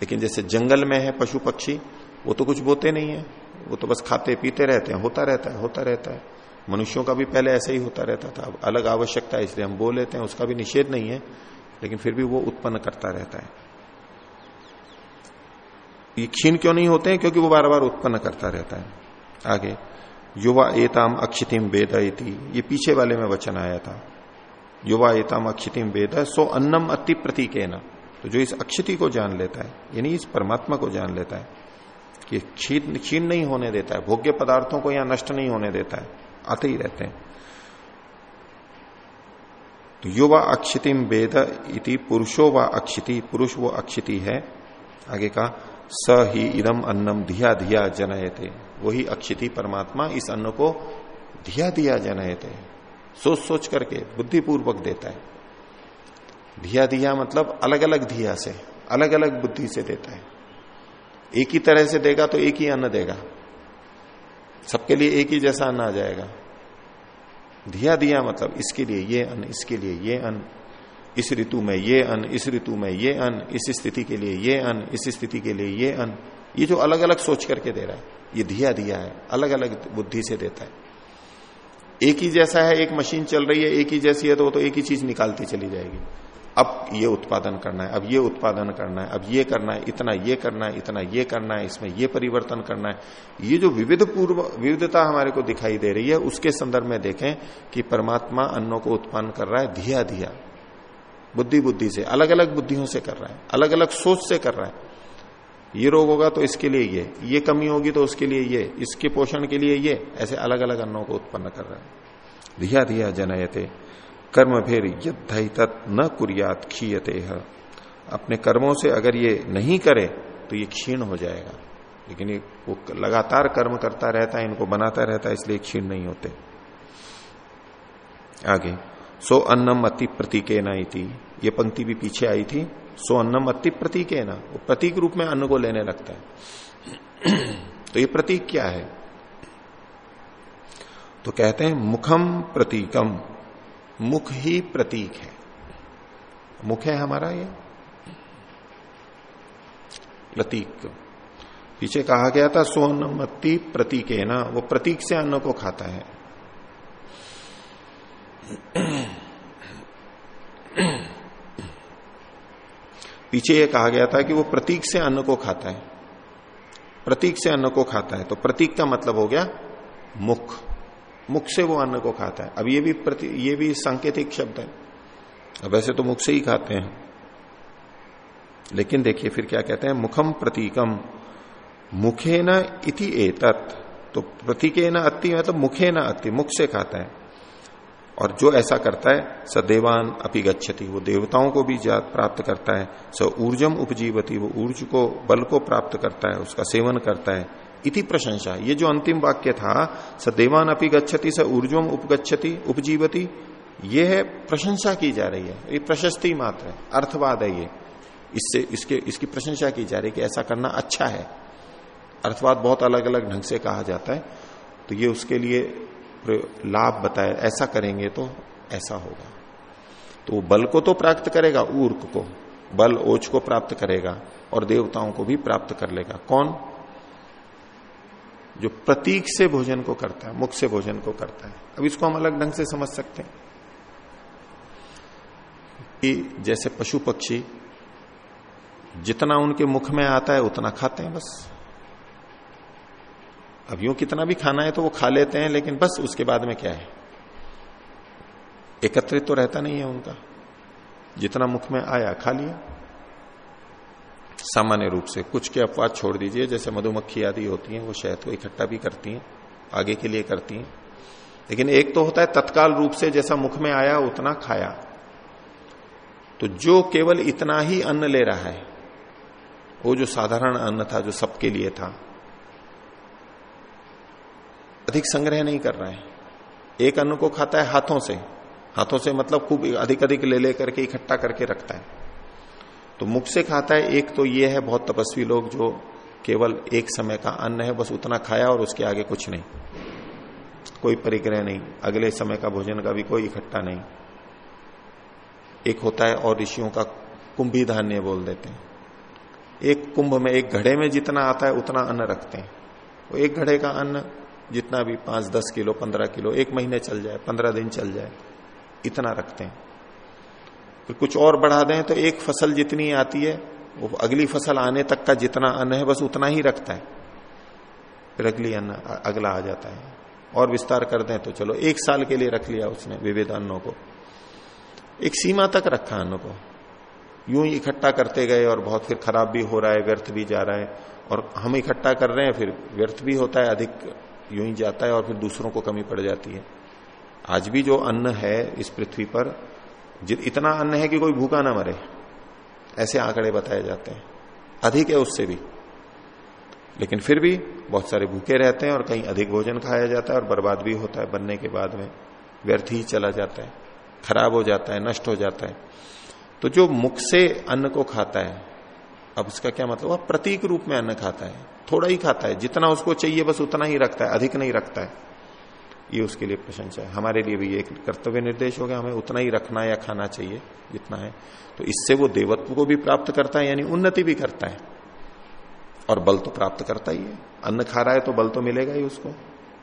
[SPEAKER 1] लेकिन जैसे जंगल में है पशु पक्षी, वो तो कुछ बोते नहीं है। वो तो बस खाते पीते रहते हैं, होता रहता है, होता रहता है। मनुष्यों का भी पहले ऐसा ही होता रहता था। अब अलग आवश्यकता है, इसलिए हम बोल लेते हैं, उसका भी निषेध नहीं है, लेकिन फिर भी वो उत्पन्न करता रहता है। ये क्षीण क्यों नहीं होते हैं? क्योंकि वो बार बार उत्पन्न करता रहता है। आगे, युवा एताम अक्षितिम वेद ये पीछे वाले में वचन आया था। युवा एताम अक्षितिम वेद सो अन्नम अति प्रतीक तो जो इस अक्षिति को जान लेता है, यानी इस परमात्मा को जान लेता है, कि क्षीण क्षीण नहीं होने देता है, भोग्य पदार्थों को यहाँ नष्ट नहीं होने देता है, आते ही रहते हैं। तो युवा अक्षितिम वेद इति पुरुषो व अक्षिति, पुरुष वो अक्षिति है। आगे का स ही इदम अन्नम धिया धिया जनयते। वही अक्षिति परमात्मा इस अन्न को धिया दिया जनयते। सोच सोच करके बुद्धिपूर्वक देता है। धिया दिया मतलब अलग अलग धिया से अलग अलग बुद्धि से देता है। एक ही तरह से देगा तो एक ही अन्न देगा। सबके लिए एक ही जैसा अन्न आ जाएगा। धिया दिया मतलब इसके लिए ये अन्न, इसके लिए ये अन्न, इस ऋतु में ये अन्न, इस ऋतु में ये अन्न, इस स्थिति के लिए ये अन्न, इस स्थिति के लिए ये अन्न। ये जो अलग अलग सोच करके दे रहा है, ये धिया दिया है अलग अलग बुद्धि से देता है। एक ही जैसा है, एक मशीन चल रही है, एक ही जैसी है तो वो तो एक ही चीज़ निकालती चली जाएगी। अब ये उत्पादन करना है, अब ये उत्पादन करना है, अब ये करना है, इतना ये करना है, इतना ये करना है, इसमें ये परिवर्तन करना है। ये जो विविध पूर्व, विविधता हमारे को दिखाई दे रही है, उसके संदर्भ में देखें कि परमात्मा अन्नों को उत्पन्न कर रहा है धिया धिया बुद्धि बुद्धि से अलग अलग बुद्धियों से कर रहा है अलग अलग सोच से कर रहा है। ये रोग होगा तो इसके लिए ये ये कमी होगी तो उसके लिए ये, इसके पोषण के लिए ये, ऐसे अलग अलग अन्नों को उत्पन्न कर रहा है। धिया धिया जनयते, कर्म भेर यदि तत् न कुरियात क्षीयते अपने कर्मों से अगर ये नहीं करे तो ये क्षीण हो जाएगा। लेकिन ये वो लगातार कर्म करता रहता है, इनको बनाता रहता है, इसलिए क्षीण नहीं होते। आगे, सो अन्नम अति प्रतीके न ये पंक्ति भी पीछे आई थी सो अन्नम अति प्रतीक है ना, वो प्रतीक रूप में अन्न को लेने लगता है। तो ये प्रतीक क्या है? तो कहते हैं, मुखम प्रतीकम। मुख ही प्रतीक है। मुख है हमारा ये? प्रतीक। पीछे कहा गया था सोनमत्ती प्रतीक है ना, वो प्रतीक से अन्न को खाता है। पीछे यह कहा गया था कि वो प्रतीक से अन्न को खाता है। प्रतीक से अन्न को खाता है तो प्रतीक का मतलब हो गया मुख। मुख से वो अन्न को खाता है। अब ये भी प्रति, ये भी सांकेतिक शब्द है। अब वैसे तो मुख से ही खाते हैं। लेकिन देखिए फिर क्या कहते हैं, मुखम प्रतीकम। मुखे न इति एतत्। तो प्रतीके न अति मतलब मुखे न अति, मुख से खाता है। और जो ऐसा करता है, सदेवान अपी गच्छति वो देवताओं को भी प्राप्त करता है, स ऊर्जम उपजीवती, वो ऊर्ज को, बल को प्राप्त करता है, उसका सेवन करता है। इति प्रशंसा। ये जो अंतिम वाक्य था, सदेवान अपी गच्छति स ऊर्जम उपगछति उपजीवती, ये है प्रशंसा की जा रही है। ये प्रशस्ति मात्र है, अर्थवाद है ये। इससे, इसके, इसकी प्रशंसा की जा रही है कि ऐसा करना अच्छा है। अर्थवाद बहुत अलग अलग ढंग से कहा जाता है तो ये उसके लिए लाभ बताया ऐसा करेंगे तो ऐसा होगा। तो बल को तो प्राप्त करेगा, ऊर्क को। बल ओच को प्राप्त करेगा और देवताओं को भी प्राप्त कर लेगा। कौन? जो प्रतीक से भोजन को करता है, मुख से भोजन को करता है। अब इसको हम अलग ढंग से समझ सकते हैं। कि जैसे पशु पक्षी, जितना उनके मुख में आता है, उतना खाते हैं बस। अब यूँ कितना भी खाना है तो वो खा लेते हैं, लेकिन बस उसके बाद में क्या है? एकत्रित तो रहता नहीं है उनका। जितना मुख में आया, खा लिया। सामान्य रूप से कुछ के अपवाद छोड़ दीजिए, जैसे मधुमक्खी आदि होती हैं, वो शहद को इकट्ठा भी करती हैं, आगे के लिए करती हैं। लेकिन एक तो होता है तत्काल रूप से जैसा मुख में आया, उतना खाया। तो जो केवल इतना ही अन्न ले रहा है, वो जो साधारण अन्न था, जो सबके लिए था अधिक संग्रह नहीं कर रहा है। एक अन्न को खाता है हाथों से। हाथों से मतलब खूब अधिक अधिक ले ले करके इकट्ठा करके रखता है। तो मुख से खाता है, एक तो ये है बहुत तपस्वी लोग जो केवल एक समय का अन्न है, बस उतना खाया और उसके आगे कुछ नहीं। कोई परिग्रह नहीं। अगले समय का भोजन का भी कोई इकट्ठा नहीं। एक होता है और ऋषियों का कुंभी धान्य बोल देते हैं। एक कुंभ में, एक घड़े में जितना आता है, उतना अन्न रखते हैं। वो एक घड़े का अन्न जितना भी पाँच, दस किलो, पंद्रह किलो, एक महीने चल जाए, पंद्रह दिन चल जाए, इतना रखते हैं। फिर कुछ और बढ़ा दें तो एक फ़सल जितनी आती है, वो अगली फ़सल आने तक का जितना अन्न है, बस उतना ही रखता है। फिर अगली अन्न अगला आ जाता है। और विस्तार कर दें तो चलो, एक साल के लिए रख लिया उसने विविध अन्नों को। एक सीमा तक रखा अन्न को। यूँ ही इकट्ठा करते गए और बहुत फिर खराब भी हो रहा है, व्यर्थ भी जा रहा है। और हम इकट्ठा कर रहे हैं, फिर व्यर्थ भी होता है, अधिक यूँ ही जाता है और फिर दूसरों को कमी पड़ जाती है। आज भी जो अन्न है इस पृथ्वी पर इतना अन्न है कि कोई भूखा ना मरे, ऐसे आंकड़े बताए जाते हैं। अधिक है उससे भी। लेकिन फिर भी बहुत सारे भूखे रहते हैं और कहीं अधिक भोजन खाया जाता है और बर्बाद भी होता है बनने के बाद में। व्यर्थ ही चला जाता है, खराब हो जाता है, नष्ट हो जाता है। तो जो मुख से अन्न को खाता है अब उसका क्या मतलब? वह प्रतीक रूप में अन्न खाता है, थोड़ा ही खाता है, जितना उसको चाहिए बस उतना ही रखता है, अधिक नहीं रखता है। ये उसके लिए प्रशंसा है। हमारे लिए भी एक कर्तव्य निर्देश हो गया, हमें उतना ही रखना या खाना चाहिए, जितना है। तो इससे वो देवत्व को भी प्राप्त करता है, यानी उन्नति भी करता है। और बल तो प्राप्त करता ही है। अन्न खा रहा है तो बल तो मिलेगा ही उसको।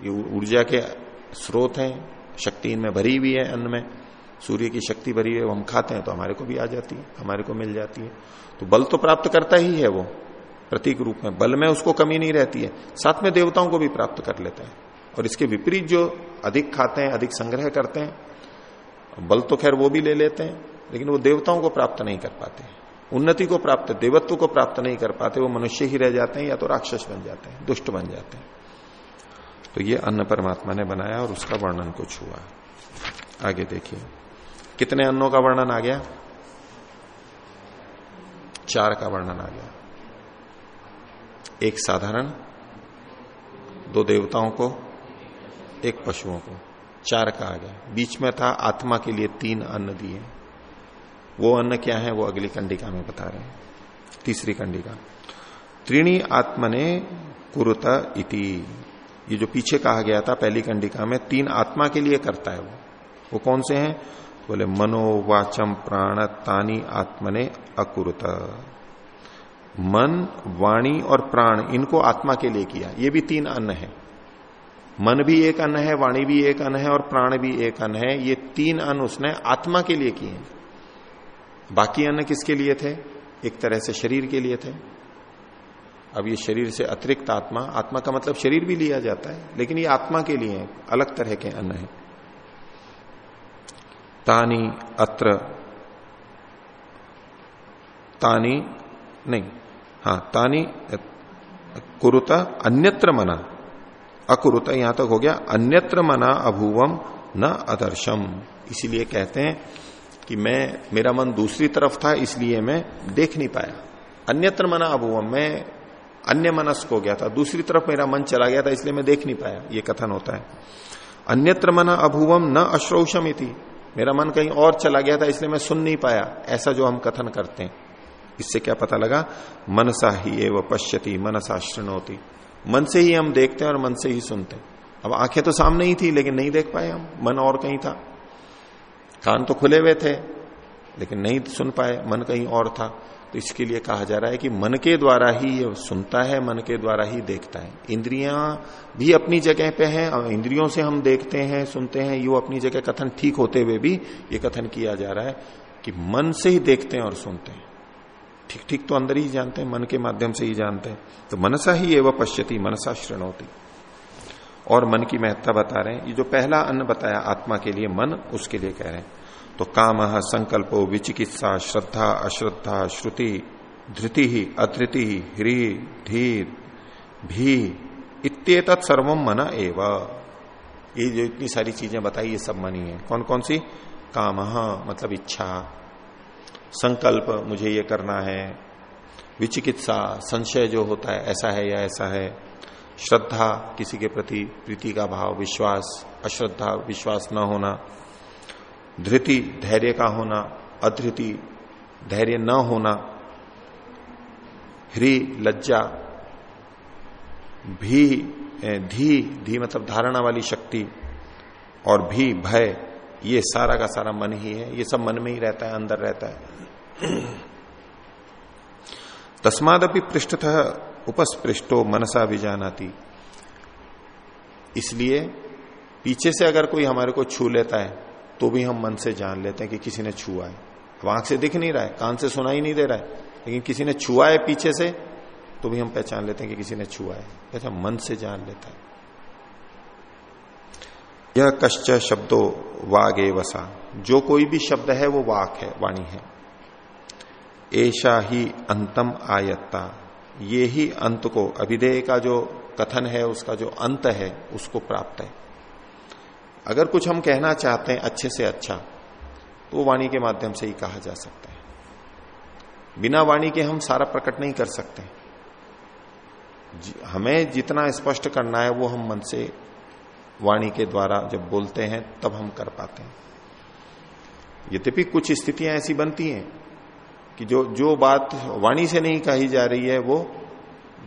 [SPEAKER 1] ये ऊर्जा के स्रोत हैं, शक्ति इनमें भरी हुई है अन्न में। सूर्य की शक्ति भरी है, वो हम खाते हैं तो हमारे को भी आ जाती है, हमारे को मिल जाती है। तो बल तो प्राप्त करता ही है वो, प्रतीक रूप में। बल में उसको कमी नहीं रहती है, साथ में देवताओं को भी प्राप्त कर लेता है। और इसके विपरीत जो अधिक खाते हैं, अधिक संग्रह करते हैं, बल तो खैर वो भी ले लेते हैं, लेकिन वो देवताओं को प्राप्त नहीं कर पाते उन्नति को प्राप्त, देवत्व को प्राप्त नहीं कर पाते, वो मनुष्य ही रह जाते हैं या तो राक्षस बन जाते हैं, दुष्ट बन जाते हैं। तो ये अन्न परमात्मा ने बनाया और उसका वर्णन कुछ हुआ। आगे देखिए। कितने अन्नों का वर्णन आ गया? चार का वर्णन आ गया। एक साधारण, दो देवताओं को, एक पशुओं को। चार का आ गया। बीच में था, आत्मा के लिए तीन अन्न दिए। वो अन्न क्या है, वो अगली कंडिका में बता रहे हैं। तीसरी कंडिका। त्रिणी आत्मने कुरुत इति। ये जो पीछे कहा गया था, पहली कंडिका में, तीन आत्मा के लिए करता है वो। वो कौन से हैं? बोले मनोवाचम प्राण तानी आत्मने अकुरुत। मन, वाणी और प्राण, इनको आत्मा के लिए किया। ये भी तीन अन्न है। मन भी एक अन्न है, वाणी भी एक अन्न है और प्राण भी एक अन्न है। ये तीन अन्न उसने आत्मा के लिए किए बाकी अन्न किसके लिए थे? एक तरह से शरीर के लिए थे। अब ये शरीर से अतिरिक्त आत्मा आत्मा का मतलब शरीर भी लिया जाता है, लेकिन ये आत्मा के लिए अलग तरह के अन्न है। तानी अत्र। तानी नहीं। हाँ तानी कुरुता अन्यत्र मना। अकुरुता यहाँ तक हो गया। अन्यत्र मना अभूवम न अदर्शम। इसीलिए कहते हैं कि मैं, मेरा मन दूसरी तरफ़ था, इसलिए मैं देख नहीं पाया। अन्यत्र मना अभूवम, मैं अन्य मनस्क हो गया था। दूसरी तरफ़ मेरा मन चला गया था, इसलिए मैं देख नहीं पाया। ये कथन होता है। अन्यत्र मना अभूवम न अश्रौषम मेरा मन कहीं और चला गया था, इसलिए मैं सुन नहीं पाया। ऐसा जो हम कथन करते हैं, इससे क्या पता लगा? मनसा ही एवं पश्यती, मनसा श्रृणोती मन से ही हम देखते हैं और मन से ही सुनते हैं। अब आँखें तो सामने ही थी, लेकिन नहीं देख पाए हम। मन और कहीं था। कान तो खुले हुए थे, लेकिन नहीं सुन पाए। मन कहीं और था। इसके लिए कहा जा रहा है कि मन के द्वारा ही ये सुनता है, मन के द्वारा ही देखता है। इंद्रियाँ भी अपनी जगह पे हैं, और इंद्रियों से हम देखते हैं, सुनते हैं, यो अपनी जगह कथन ठीक होते हुए भी ये कथन किया जा रहा है कि मन से ही देखते हैं और सुनते हैं। ठीक ठीक तो अंदर ही जानते हैं, मन के माध्यम से ही जानते हैं। तो मनसा ही एवं पश्यति, मनसा श्रृणोती और मन की महत्ता बता रहे हैं। ये जो पहला अन्न बताया आत्मा के लिए, मन उसके लिए कह रहे हैं। तो काम संकल्पो विचिकित्सा, श्रद्धा, अश्रद्धा, श्रुति, धृति ही अधृति ह्री, धीर, भी इत्येत सर्वम मन एव। ये जो इतनी सारी चीज़ें बताई, ये सब मनी है। कौन कौन सी? काम मतलब इच्छा। संकल्प, मुझे ये करना है। विचिकित्सा, संशय जो होता है, ऐसा है या ऐसा है। श्रद्धा, किसी के प्रति प्रीति का भाव, विश्वास, अश्रद्धा, विश्वास न होना। धृति धैर्य का होना, अधृति धैर्य न होना, ह्री लज्जा, भी धी धी मतलब धारणा वाली शक्ति और भी भय, ये सारा का सारा मन ही है, ये सब मन में ही रहता है, अंदर रहता है। तस्मादपि पृष्ठतः उपस्पृष्टो मनसा भी जानाती। इसलिए पीछे से अगर कोई हमारे को छू लेता है तो भी हम मन से जान लेते हैं कि किसी ने छुआ है। अब आँख से दिख नहीं रहा है, कान से सुना ही नहीं दे रहा है, लेकिन किसी ने छुआ है पीछे से तो भी हम पहचान लेते हैं कि किसी ने छुआ है। ऐसा मन से जान लेता है। यह कश्च शब्दों वाग वसा जो कोई भी शब्द है, वो वाक है, वाणी है। ऐसा ही अंतम आयत्ता। ये ही अंत को, अभिधेय का जो कथन है, उसका जो अंत है, उसको प्राप्त है। अगर कुछ हम कहना चाहते हैं अच्छे से अच्छा तो वाणी के माध्यम से ही कहा जा सकता है। बिना वाणी के हम सारा प्रकट नहीं कर सकते। हमें जितना स्पष्ट करना है, वो हम मन से वाणी के द्वारा जब बोलते हैं, तब हम कर पाते हैं। यद्यपि कुछ स्थितियाँ ऐसी बनती हैं कि जो जो बात वाणी से नहीं कही जा रही है, वो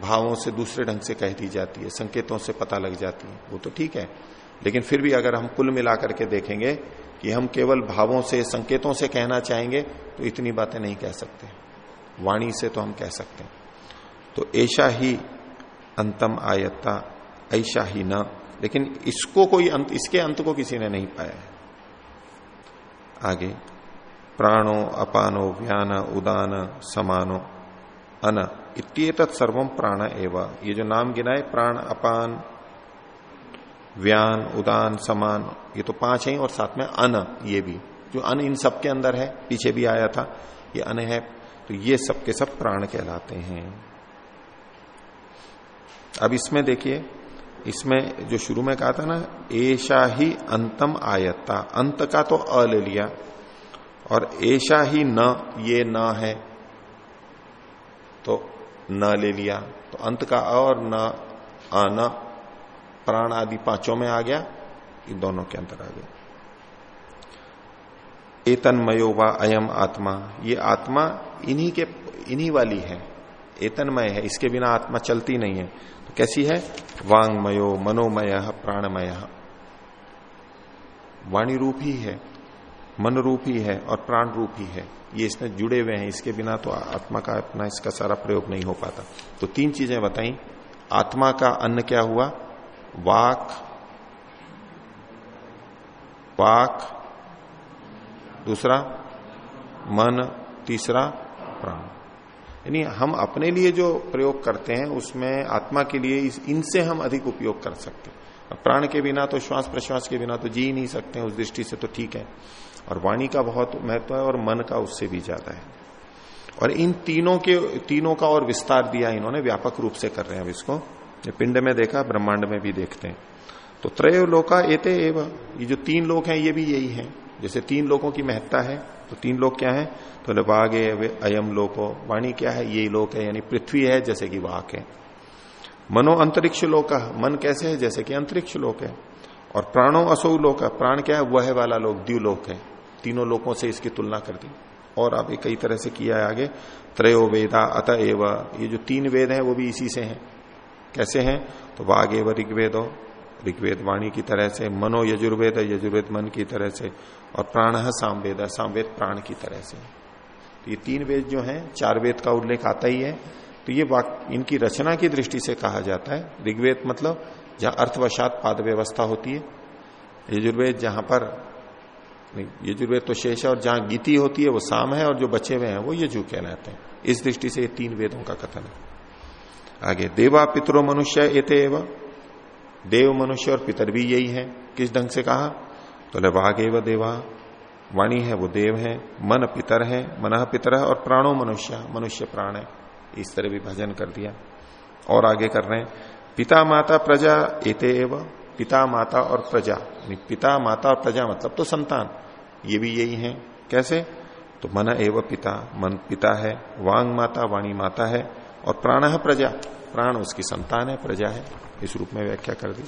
[SPEAKER 1] भावों से दूसरे ढंग से कह दी जाती है, संकेतों से पता लग जाती है। वो तो ठीक है। लेकिन फिर भी अगर हम कुल मिलाकर के देखेंगे कि हम केवल भावों से, संकेतों से कहना चाहेंगे तो इतनी बातें नहीं कह सकते। वाणी से तो हम कह सकते हैं। तो ऐसा ही अंतम आयत्ता ऐसा ही न। लेकिन इसको कोई अंत, इसके अंत को किसी ने नहीं पाया है। आगे, प्राणो अपानो व्यान उदान समानो अन। इत सर्वम प्राण एवं। ये जो नाम गिनाए, प्राण अपान व्यान, उदान, समान, ये तो पाँच है और साथ में अन, ये भी। जो अन इन सब के अंदर है, पीछे भी आया था, ये अन है तो ये सब के सब प्राण कहलाते हैं। अब इसमें देखिए, इसमें जो शुरू में कहा था ना ऐशा ही अंतम आयत्ता, अंत का तो अ ले लिया, और ऐशा ही न, ये न है तो न ले लिया तो अंत का अ और न, अ न प्राण आदि पाँचों में आ गया इन दोनों के अंदर आ गया एतन्मयो व अयम आत्मा, ये आत्मा इन्हीं के, इन्हीं वाली है। एतन्मय है, इसके बिना आत्मा चलती नहीं है। तो कैसी है? वांगमयो, मनोमय, प्राणमय। वाणी रूप ही है मन रूप ही है और प्राण रूप ही। है ये इसमें जुड़े हुए हैं, इसके बिना तो आत्मा का, अपना इसका सारा प्रयोग नहीं हो पाता। तो तीन चीज़ें बताई। आत्मा का अन्न क्या हुआ? वाक वाक, दूसरा, मन, तीसरा, प्राण। यानी हम अपने लिए जो प्रयोग करते हैं, उसमें आत्मा के लिए इनसे हम अधिक उपयोग कर सकते हैं। प्राण के बिना तो श्वास प्रश्वास के बिना तो जी ही नहीं सकते उस दृष्टि से तो ठीक है। और वाणी का बहुत महत्व है और मन का उससे भी ज़्यादा है। और इन तीनों के, तीनों का और विस्तार दिया इन्होंने, व्यापक रूप से कर रहे हैं अब इसको। पिंड में देखा, ब्रह्मांड में भी देखते हैं। तो त्रय लोका एते एवं, ये जो तीन लोग हैं, ये भी यही है। जैसे तीन लोगों की महत्ता है तो तीन लोग क्या है? तो वाघ अयम लोको, वाणी क्या है? यही लोक है, यानी पृथ्वी है, जैसे कि वाक है। मनो अंतरिक्ष लोक, मन कैसे है? जैसे कि अंतरिक्ष लोक है। और प्राणो असो लोक, प्राण क्या है? वह वाला लोक द्व्यूलोक है। तीनों लोकों से इसकी तुलना कर दी। और अब कई तरह से किया है आगे, त्रयो वेदा अत एव। ये जो तीन वेद हैं, वो भी इसी से हैं। कैसे हैं? तो वाघ एव ऋग्वेदो। ऋग्वेद वाणी की तरह से, मनो यजुर्वेद यजुर्वेद मन की तरह से, और प्राण सामवेद सामवेद प्राण की तरह से। तो ये तीन वेद जो हैं, चार वेद का उल्लेख आता ही है। तो ये इनकी रचना की दृष्टि से कहा जाता है। ऋग्वेद मतलब जहाँ अर्थवशात पाद व्यवस्था होती है। यजुर्वेद जहाँ पर यजुर्वेद तो शेष है, और जहाँ गीति होती है, वो साम है, और जो बचे हुए हैं, वो यजु कहलाते हैं। इस दृष्टि से ये तीन वेदों का कथन है। आगे, देवा पितरो मनुष्य एते एवं। देव, मनुष्य और पितर भी यही है। किस ढंग से कहा? तो वाघ एवं देवा। वाणी है, वो देव है। मन पितर है, मन पितर है और प्राणो मनुष्य मनुष्य प्राण है। इस तरह भी भजन कर दिया। और आगे कर रहे हैं, पिता, माता, प्रजा एते एवं। पिता, माता और प्रजा। पिता, माता और प्रजा मतलब तो संतान। ये भी यही है। कैसे? तो मन एवं पिता। मन पिता है, वांग माता, वाणी माता है। और प्राण है प्रजा। प्राण उसकी संतान है, प्रजा है। इस रूप में व्याख्या कर दी।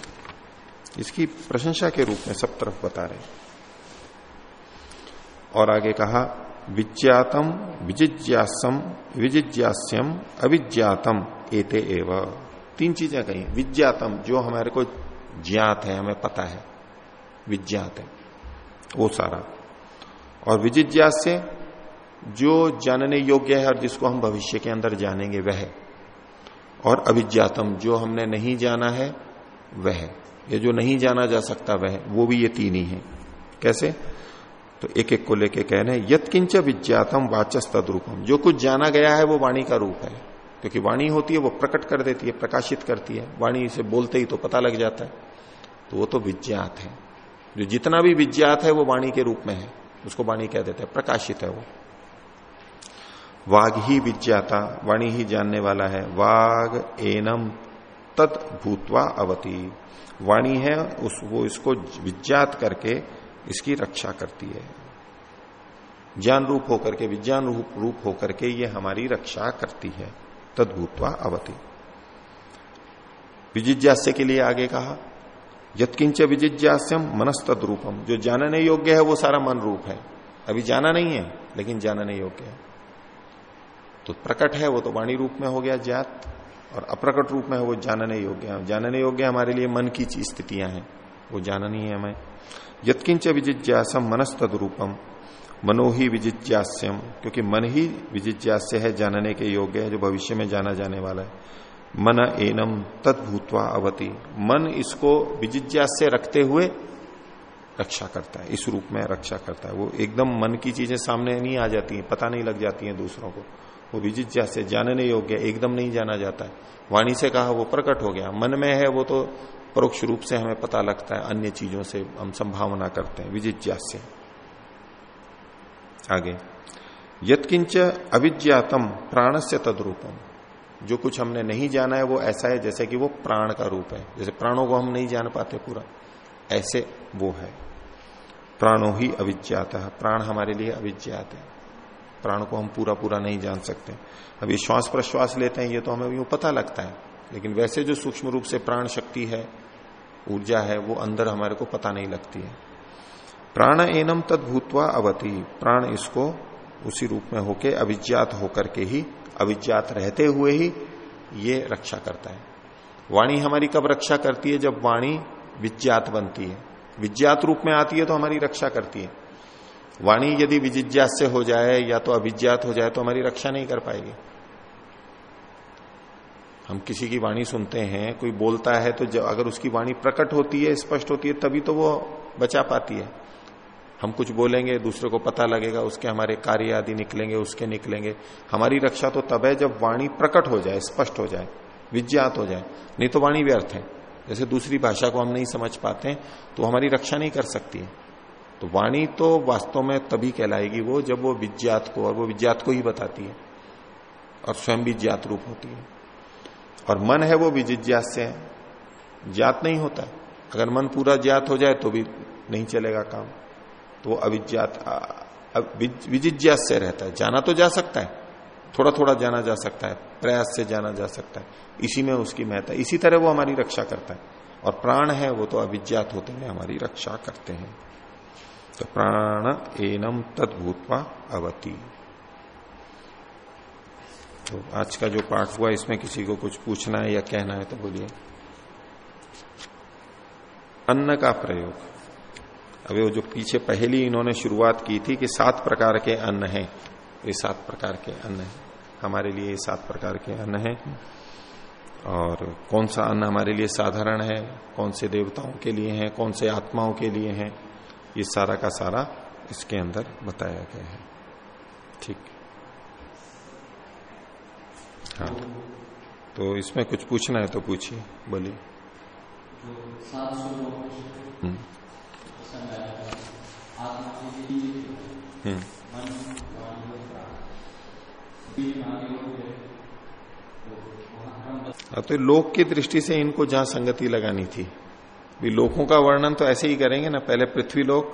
[SPEAKER 1] इसकी प्रशंसा के रूप में सब तरफ़ बता रहे और आगे कहा, विज्ञातम, विजिज्ञासम, विजिज्ञास्यम, अविज्ञातम, एते एव। तीन चीज़ें कही विज्ञातम, जो हमारे को ज्ञात है, हमें पता है। विज्ञात है। वो सारा। और विजिज्ञास्य जो जानने योग्य है और जिसको हम भविष्य के अंदर जानेंगे, वह और अभिज्ञातम जो हमने नहीं जाना है, वह ये जो नहीं जाना जा सकता, वह वो भी ये तीन ही है। कैसे? तो एक एक को लेके कह रहे यत्किंच विज्ञातम वाचस तद्रूपम जो कुछ जाना गया है, वो वाणी का रूप है। क्योंकि वाणी होती है, वो प्रकट कर देती है, प्रकाशित करती है। वाणी से बोलते ही तो पता लग जाता है। तो वो तो विज्ञात है। जो जितना भी विज्ञात है, वो वाणी के रूप में है। उसको वाणी कह देते हैं, प्रकाशित है वो। वाघ ही विज्ञाता, वाणी ही जानने वाला है। वाघ एनम तत् भूतवा अवती। वाणी है, उस, वो इसको विज्ञात करके इसकी रक्षा करती है। ज्ञान रूप होकर के, विज्ञान रूप रूप होकर के ये हमारी रक्षा करती है। तदभूतवा अवती। विजिज्ञास्य के लिए आगे कहा, यत्किंच विजिज्ञास्यम मनस्तद रूपम जो जानने योग्य है, वो सारा मन रूप है। अभी जाना नहीं है, लेकिन जानने योग्य है। तो प्रकट है, वो तो वाणी रूप में हो गया ज्ञात, और अप्रकट रूप में है, वो जानने योग्य है। जानने योग्य हमारे लिए मन की स्थितियाँ हैं, वो जाननी है हमें। यत्किंच विजिज्ञासम मनस्तद रूपम मनो ही विजिज्ञास्यम, क्योंकि मन ही विजिज्ञास्य है, जानने के योग्य है, जो भविष्य में जाना जाने वाला है। मन एनम तत्भूतवा अवति, मन इसको विजिज्ञास्य रखते हुए रक्षा करता है, इस रूप में रक्षा करता है। वो एकदम मन की चीज़ें सामने नहीं आ जाती हैं, पता नहीं लग जाती हैं दूसरों को। वो विजिज्ञा से जानने योग्य एकदम नहीं जाना जाता है। वाणी से कहा वो प्रकट हो गया। मन में है वो तो परोक्ष रूप से हमें पता लगता है, अन्य चीज़ों से हम संभावना करते हैं, विजिज्ञा से। आगे। यत्किंच अविज्ञातम प्राण से तदरूपम। जो कुछ हमने नहीं जाना है वो ऐसा है जैसे कि वो प्राण का रूप है। जैसे प्राणों को हम नहीं जान पाते पूरा। ऐसे वो है। प्राणो ही अविज्ञात। प्राण हमारे लिए अविज्ञात है। प्राण को हम पूरा पूरा नहीं जान सकते। अभी श्वास प्रश्वास लेते हैं, ये तो हमें यूँ पता लगता है। लेकिन वैसे जो सूक्ष्म रूप से प्राण शक्ति है, ऊर्जा है, वो अंदर हमारे को पता नहीं लगती है। प्राण एनम तद भूतवा अवति। प्राण इसको उसी रूप में होके अभिज्ञात होकर के ही, अभिज्ञात रहते हुए ही ये रक्षा करता है। वाणी हमारी कब रक्षा करती है? जब वाणी विज्ञात बनती है। विज्ञात रूप में आती है तो हमारी रक्षा करती है। वाणी यदि विजिज्ञात से हो जाए या तो अभिज्ञात हो जाए तो हमारी रक्षा नहीं कर पाएगी। हम किसी की वाणी सुनते हैं, कोई बोलता है तो जब अगर उसकी वाणी प्रकट होती है, स्पष्ट होती है, तभी तो वो बचा पाती है। हम कुछ बोलेंगे, दूसरे को पता लगेगा, उसके हमारे कार्य आदि निकलेंगे, उसके निकलेंगे। हमारी रक्षा तो तब है जब वाणी प्रकट हो जाए, स्पष्ट हो जाए, विज्ञात हो जाए। नहीं तो वाणी व्यर्थ है। जैसे दूसरी भाषा को हम नहीं समझ पाते तो हमारी रक्षा नहीं कर सकती है। तो वाणी तो वास्तव में तभी कहलाएगी वो जब वो विज्ञात को और वो विज्ञात को ही बताती है और स्वयं भी ज्ञात रूप होती है। और मन है वो विजिज्ञात से है। ज्ञात नहीं होता। है अगर मन पूरा ज्ञात हो जाए तो भी नहीं चलेगा काम। तो वो अविज्ञात से रहता है। जाना तो जा सकता है। थोड़ा थोड़ा जाना जा सकता है। प्रयास से जाना जा सकता है। इसी में उसकी महत्ता इसी तरह वो हमारी रक्षा करता है। और प्राण है वो तो अविज्ञात होते हुए हमारी रक्षा करते हैं। तो प्राण एनम तदभूतवा अवती। तो आज का जो पाठ हुआ, इसमें किसी को कुछ पूछना है या कहना है तो बोलिए। अन्न का प्रयोग। अभी वो जो पीछे पहली इन्होंने शुरुआत की थी कि सात प्रकार के अन्न हैं, ये सात प्रकार के अन्न है। हमारे लिए ये सात प्रकार के अन्न है। और कौन सा अन्न हमारे लिए साधारण है, कौन से देवताओं के लिए है, कौन से आत्माओं के लिए है ये सारा का सारा इसके अंदर बताया गया है। ठीक। हाँ। तो इसमें कुछ पूछना है तो पूछिए, बोलिए। हम्म। हम्म। तो लोक की दृष्टि से इनको जहाँ संगति लगानी थी भी लोकों का वर्णन तो ऐसे ही करेंगे ना, पहले पृथ्वी लोक,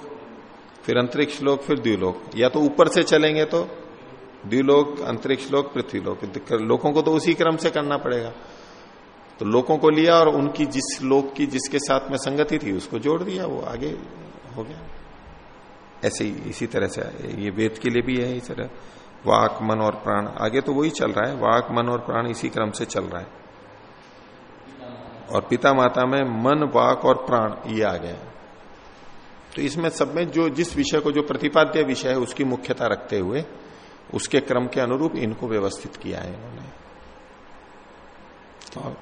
[SPEAKER 1] फिर अंतरिक्ष लोक, फिर द्व्यूलोक या तो ऊपर से चलेंगे तो द्व्यूलोक अंतरिक्ष लोक, पृथ्वी लोक। लोगों को तो उसी क्रम से करना पड़ेगा। तो लोगों को लिया और उनकी जिस लोक की जिसके साथ में संगति थी, उसको जोड़ दिया, वो आगे हो गया। ऐसे ही, इसी तरह से, ये वेद के लिए भी है इस तरह। वाक, मन और प्राण, आगे तो वही चल रहा है। वाक, मन और प्राण इसी क्रम से चल रहा है। और पिता माता में मन, वाक और प्राण, ये आ गए। तो इसमें सब में जो, जिस विषय को जो प्रतिपाद्य विषय है, उसकी मुख्यता रखते हुए, उसके क्रम के अनुरूप इनको व्यवस्थित किया है इन्होंने। तो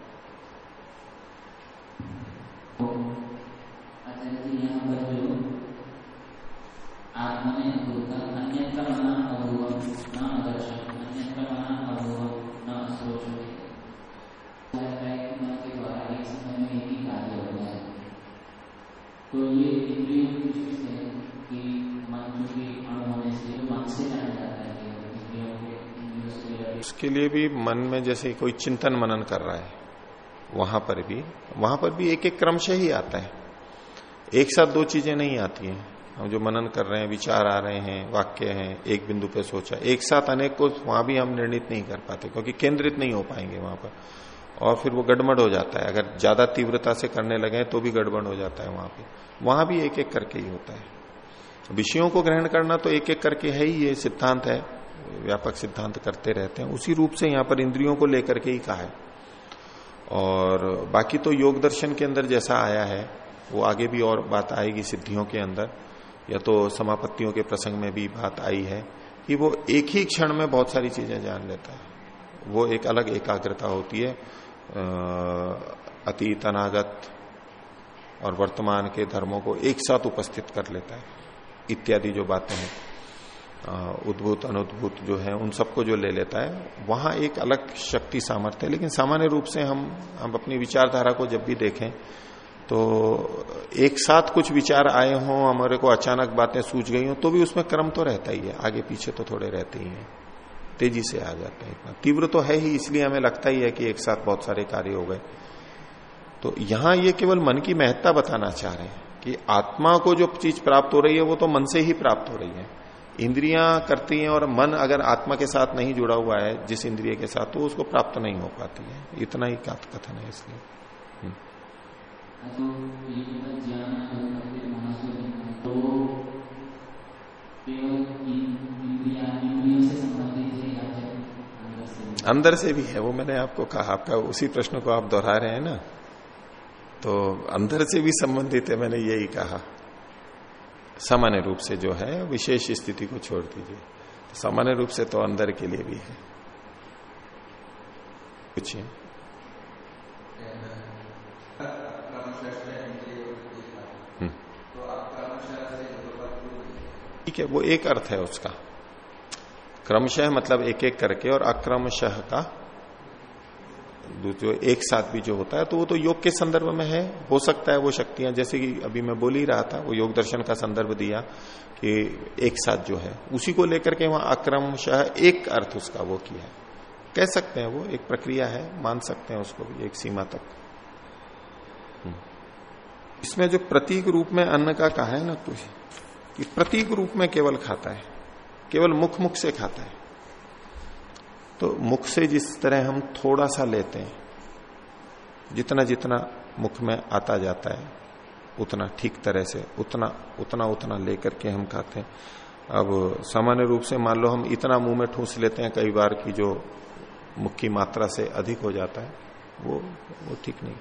[SPEAKER 1] उसके लिए भी मन में जैसे कोई चिंतन मनन कर रहा है, वहाँ पर भी, वहाँ पर भी एक एक क्रमशः ही आता है। एक साथ दो चीज़ें नहीं आती हैं। हम जो मनन कर रहे हैं, विचार आ रहे हैं, वाक्य हैं, एक बिंदु पे सोचा, एक साथ अनेक को वहाँ भी हम निर्णित नहीं कर पाते, क्योंकि केंद्रित नहीं हो पाएँगे वहाँ पर। और फिर वो गड़बड़ हो जाता है। अगर ज़्यादा तीव्रता से करने लगे तो भी गड़बड़ हो जाता है वहाँ पे। वहाँ भी एक एक करके ही होता है। विषयों को ग्रहण करना तो एक एक करके है ही, ये सिद्धांत है। व्यापक सिद्धांत करते रहते हैं। उसी रूप से यहाँ पर इंद्रियों को लेकर के ही कहा है। और बाकी तो योग दर्शन के अंदर जैसा आया है, वो आगे भी और बात आएगी सिद्धियों के अंदर। या तो समापत्तियों के प्रसंग में भी बात आई है कि वो एक ही क्षण में बहुत सारी चीज़ें जान लेता है। वो एक अलग एकाग्रता होती है। अतीत, अनागत और वर्तमान के धर्मों को एक साथ उपस्थित कर लेता है। इत्यादि जो बातें हैं। उद्भूत, अनुद्भूत जो है, उन सबको जो ले लेता है, वहाँ एक अलग शक्ति सामर्थ्य है। लेकिन सामान्य रूप से हम हम अपनी विचारधारा को जब भी देखें तो एक साथ कुछ विचार आए हों, हमारे को अचानक बातें सूझ गई हों तो भी उसमें क्रम तो रहता ही है। आगे पीछे तो थोड़े रहते ही हैं। तेज़ी से आ जाते हैं इतना। तीव्र तो है ही, इसलिए हमें लगता ही है कि एक साथ बहुत सारे कार्य हो गए। तो यहाँ ये केवल मन की महत्ता बताना चाह रहे हैं कि आत्मा को जो चीज़ प्राप्त हो रही है, वो तो मन से ही प्राप्त हो रही है। इंद्रियाँ करती हैं और मन अगर आत्मा के साथ नहीं जुड़ा हुआ है, जिस इंद्रिय के साथ तो उसको प्राप्त नहीं हो पाती है। इतना ही कथन है इसलिए। अंदर से भी है, वो मैंने आपको कहा, आपका उसी प्रश्न को आप दोहरा रहे हैं ना? तो अंदर से भी संबंधित है, मैंने यही कहा। सामान्य रूप से जो है, विशेष स्थिति को छोड़ दीजिए। तो सामान्य रूप से तो अंदर के लिए भी है। पूछिए। हम्म। ठीक है, वो एक अर्थ है उसका। क्रमशः मतलब एक एक करके और अक्रमशः का जो एक साथ भी जो होता है तो वो तो योग के संदर्भ में है, हो सकता है वो शक्तियाँ, जैसे कि अभी मैं बोल ही रहा था, वो योग दर्शन का संदर्भ दिया कि एक साथ जो है, उसी को लेकर के वहाँ अक्रमशः एक अर्थ उसका वो किया है। कह सकते हैं वो, एक प्रक्रिया है, मान सकते हैं उसको भी, एक सीमा तक। हम्म। इसमें जो प्रतीक रूप में अन्न का कहा है ना कुछ कि प्रतीक रूप में केवल खाता है, केवल मुख मुख से खाता है। तो मुख से जिस तरह हम थोड़ा सा लेते हैं, जितना जितना मुख में आता जाता है, उतना ठीक तरह से, उतना उतना उतना लेकर के हम खाते हैं। अब सामान्य रूप से मान लो हम इतना मुँह में ठूस लेते हैं, कई बार की जो मुख की मात्रा से अधिक हो जाता है, वो वो ठीक नहीं।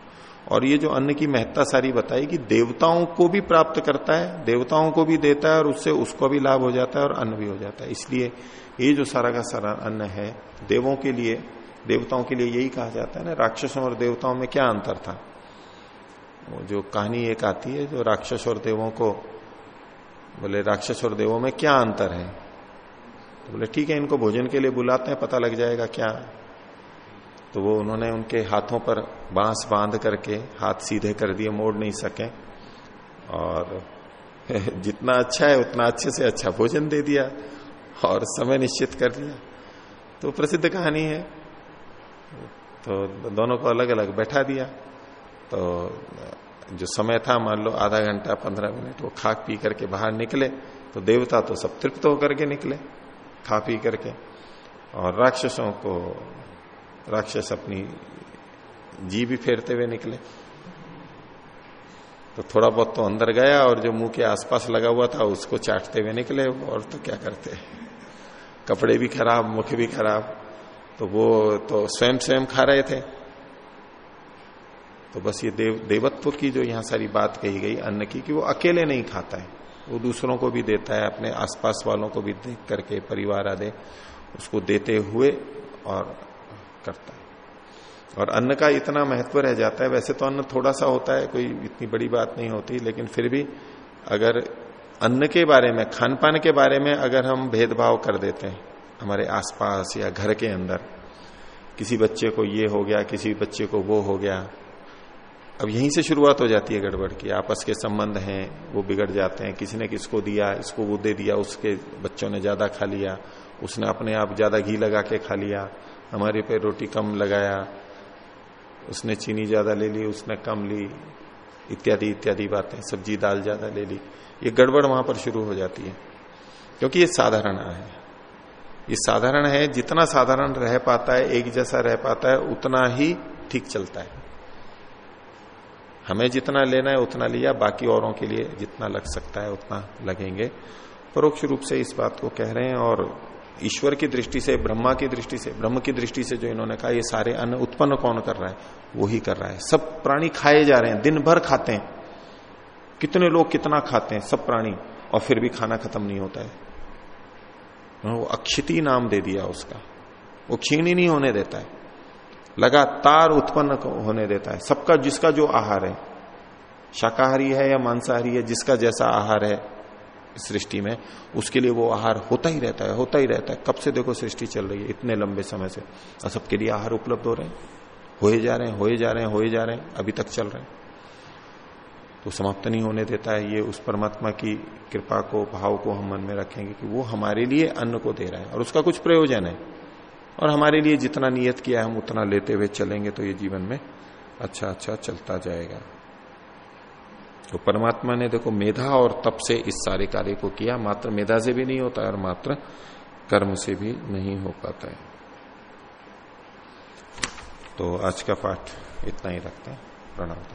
[SPEAKER 1] और ये जो अन्न की महत्ता सारी बताई कि देवताओं को भी प्राप्त करता है, देवताओं को भी देता है और उससे, उसको भी लाभ हो जाता है और अन्न भी हो जाता है। इसलिए ये जो सारा का सारा अन्न है, देवों के लिए, देवताओं के लिए यही कहा जाता है ना, राक्षसों और देवताओं में क्या अंतर था? वो जो कहानी एक आती है, जो राक्षस और देवों को, बोले राक्षस और देवों में क्या अंतर है? तो बोले, ठीक है, इनको भोजन के लिए बुलाते हैं, पता लग जाएगा क्या। तो वो उन्होंने उनके हाथों पर बाँस बाँध करके, हाथ सीधे कर दिए, मोड़ नहीं सके। और [laughs] जितना अच्छा है, उतना अच्छे से अच्छा भोजन दे दिया। और समय निश्चित कर दिया तो प्रसिद्ध कहानी है। तो दोनों को अलग अलग बैठा दिया। तो जो समय था, मान लो आधा घंटा, पंद्रह मिनट, वो खा पी करके बाहर निकले। तो देवता तो सब तृप्त होकर के निकले, खा पी करके। और राक्षसों को, राक्षस अपनी जी भी फेरते हुए निकले। तो थोड़ा बहुत तो अंदर गया और जो मुँह के आसपास लगा हुआ था, उसको चाटते हुए निकले। और तो क्या करते? कपड़े भी खराब, मुख भी खराब तो वो तो स्वयं स्वयं खा रहे थे। तो बस ये देव, देवत्व की जो यहाँ सारी बात कही गई, अन्न की, कि वो अकेले नहीं खाता है। वो दूसरों को भी देता है, अपने आसपास वालों को भी देख करके, परिवार आदि, उसको देते हुए और करता है। और अन्न का इतना महत्व रह जाता है, वैसे तो अन्न थोड़ा सा होता है, कोई इतनी बड़ी बात नहीं होती, लेकिन फिर भी अगर अन्न के बारे में खान पान के बारे में अगर हम भेदभाव कर देते हैं, हमारे आसपास या घर के अंदर, किसी बच्चे को ये हो गया, किसी बच्चे को वो हो गया, अब यहीं से शुरुआत हो जाती है गड़बड़ की। आपस के संबंध हैं, वो बिगड़ जाते हैं। किसी ने किसको दिया, इसको वो दे दिया, उसके बच्चों ने ज़्यादा खा लिया, उसने अपने आप ज़्यादा घी लगा के खा लिया, हमारे पे रोटी कम लगाया, उसने चीनी ज़्यादा ले ली, उसने कम ली, इत्यादि इत्यादि बातें, सब्ज़ी दाल ज़्यादा ले ली। ये गड़बड़ वहाँ पर शुरू हो जाती है। क्योंकि ये साधारण है। ये साधारण है, जितना साधारण रह पाता है, एक जैसा रह पाता है, उतना ही ठीक चलता है। हमें जितना लेना है, उतना लिया, बाकी औरों के लिए जितना लग सकता है, उतना लगेंगे। परोक्ष रूप से इस बात को कह रहे हैं और ईश्वर की दृष्टि से, ब्रह्मा की दृष्टि से, ब्रह्म की दृष्टि से जो इन्होंने कहा, ये सारे अन्न उत्पन्न कौन कर रहा है? वो ही कर रहा है। सब प्राणी खाए जा रहे हैं, दिन भर खाते हैं। कितने लोग कितना खाते हैं? सब प्राणी। और फिर भी खाना खत्म नहीं होता है। वो अक्षिति नाम दे दिया उसका। वो क्षीण ही नहीं होने देता है। लगातार उत्पन्न होने देता है। सबका जिसका जो आहार है। शाकाहारी है या मांसाहारी है, जिसका जैसा आहार है सृष्टि में, उसके लिए वो आहार होता ही रहता है, होता ही रहता है। कब से देखो सृष्टि चल रही है इतने लंबे समय से। और सबके लिए आहार उपलब्ध हो रहे हैं। होए जा रहे हैं, होए जा रहे हैं, होए जा रहे हैं, अभी तक चल रहे हैं। तो समाप्त नहीं होने देता है, ये उस परमात्मा की कृपा को, भाव को हम मन में रखेंगे कि वो हमारे लिए अन्न को दे रहा है और उसका कुछ प्रयोजन है। और हमारे लिए जितना नियत किया है, हम उतना लेते हुए चलेंगे तो ये जीवन में अच्छा अच्छा चलता जाएगा। तो परमात्मा ने देखो, मेधा और तप से इस सारे कार्य को किया, मात्र मेधा से भी नहीं होता है और मात्र कर्म से भी नहीं हो पाता है। तो आज का पाठ इतना ही रखते हैं। प्रणाम।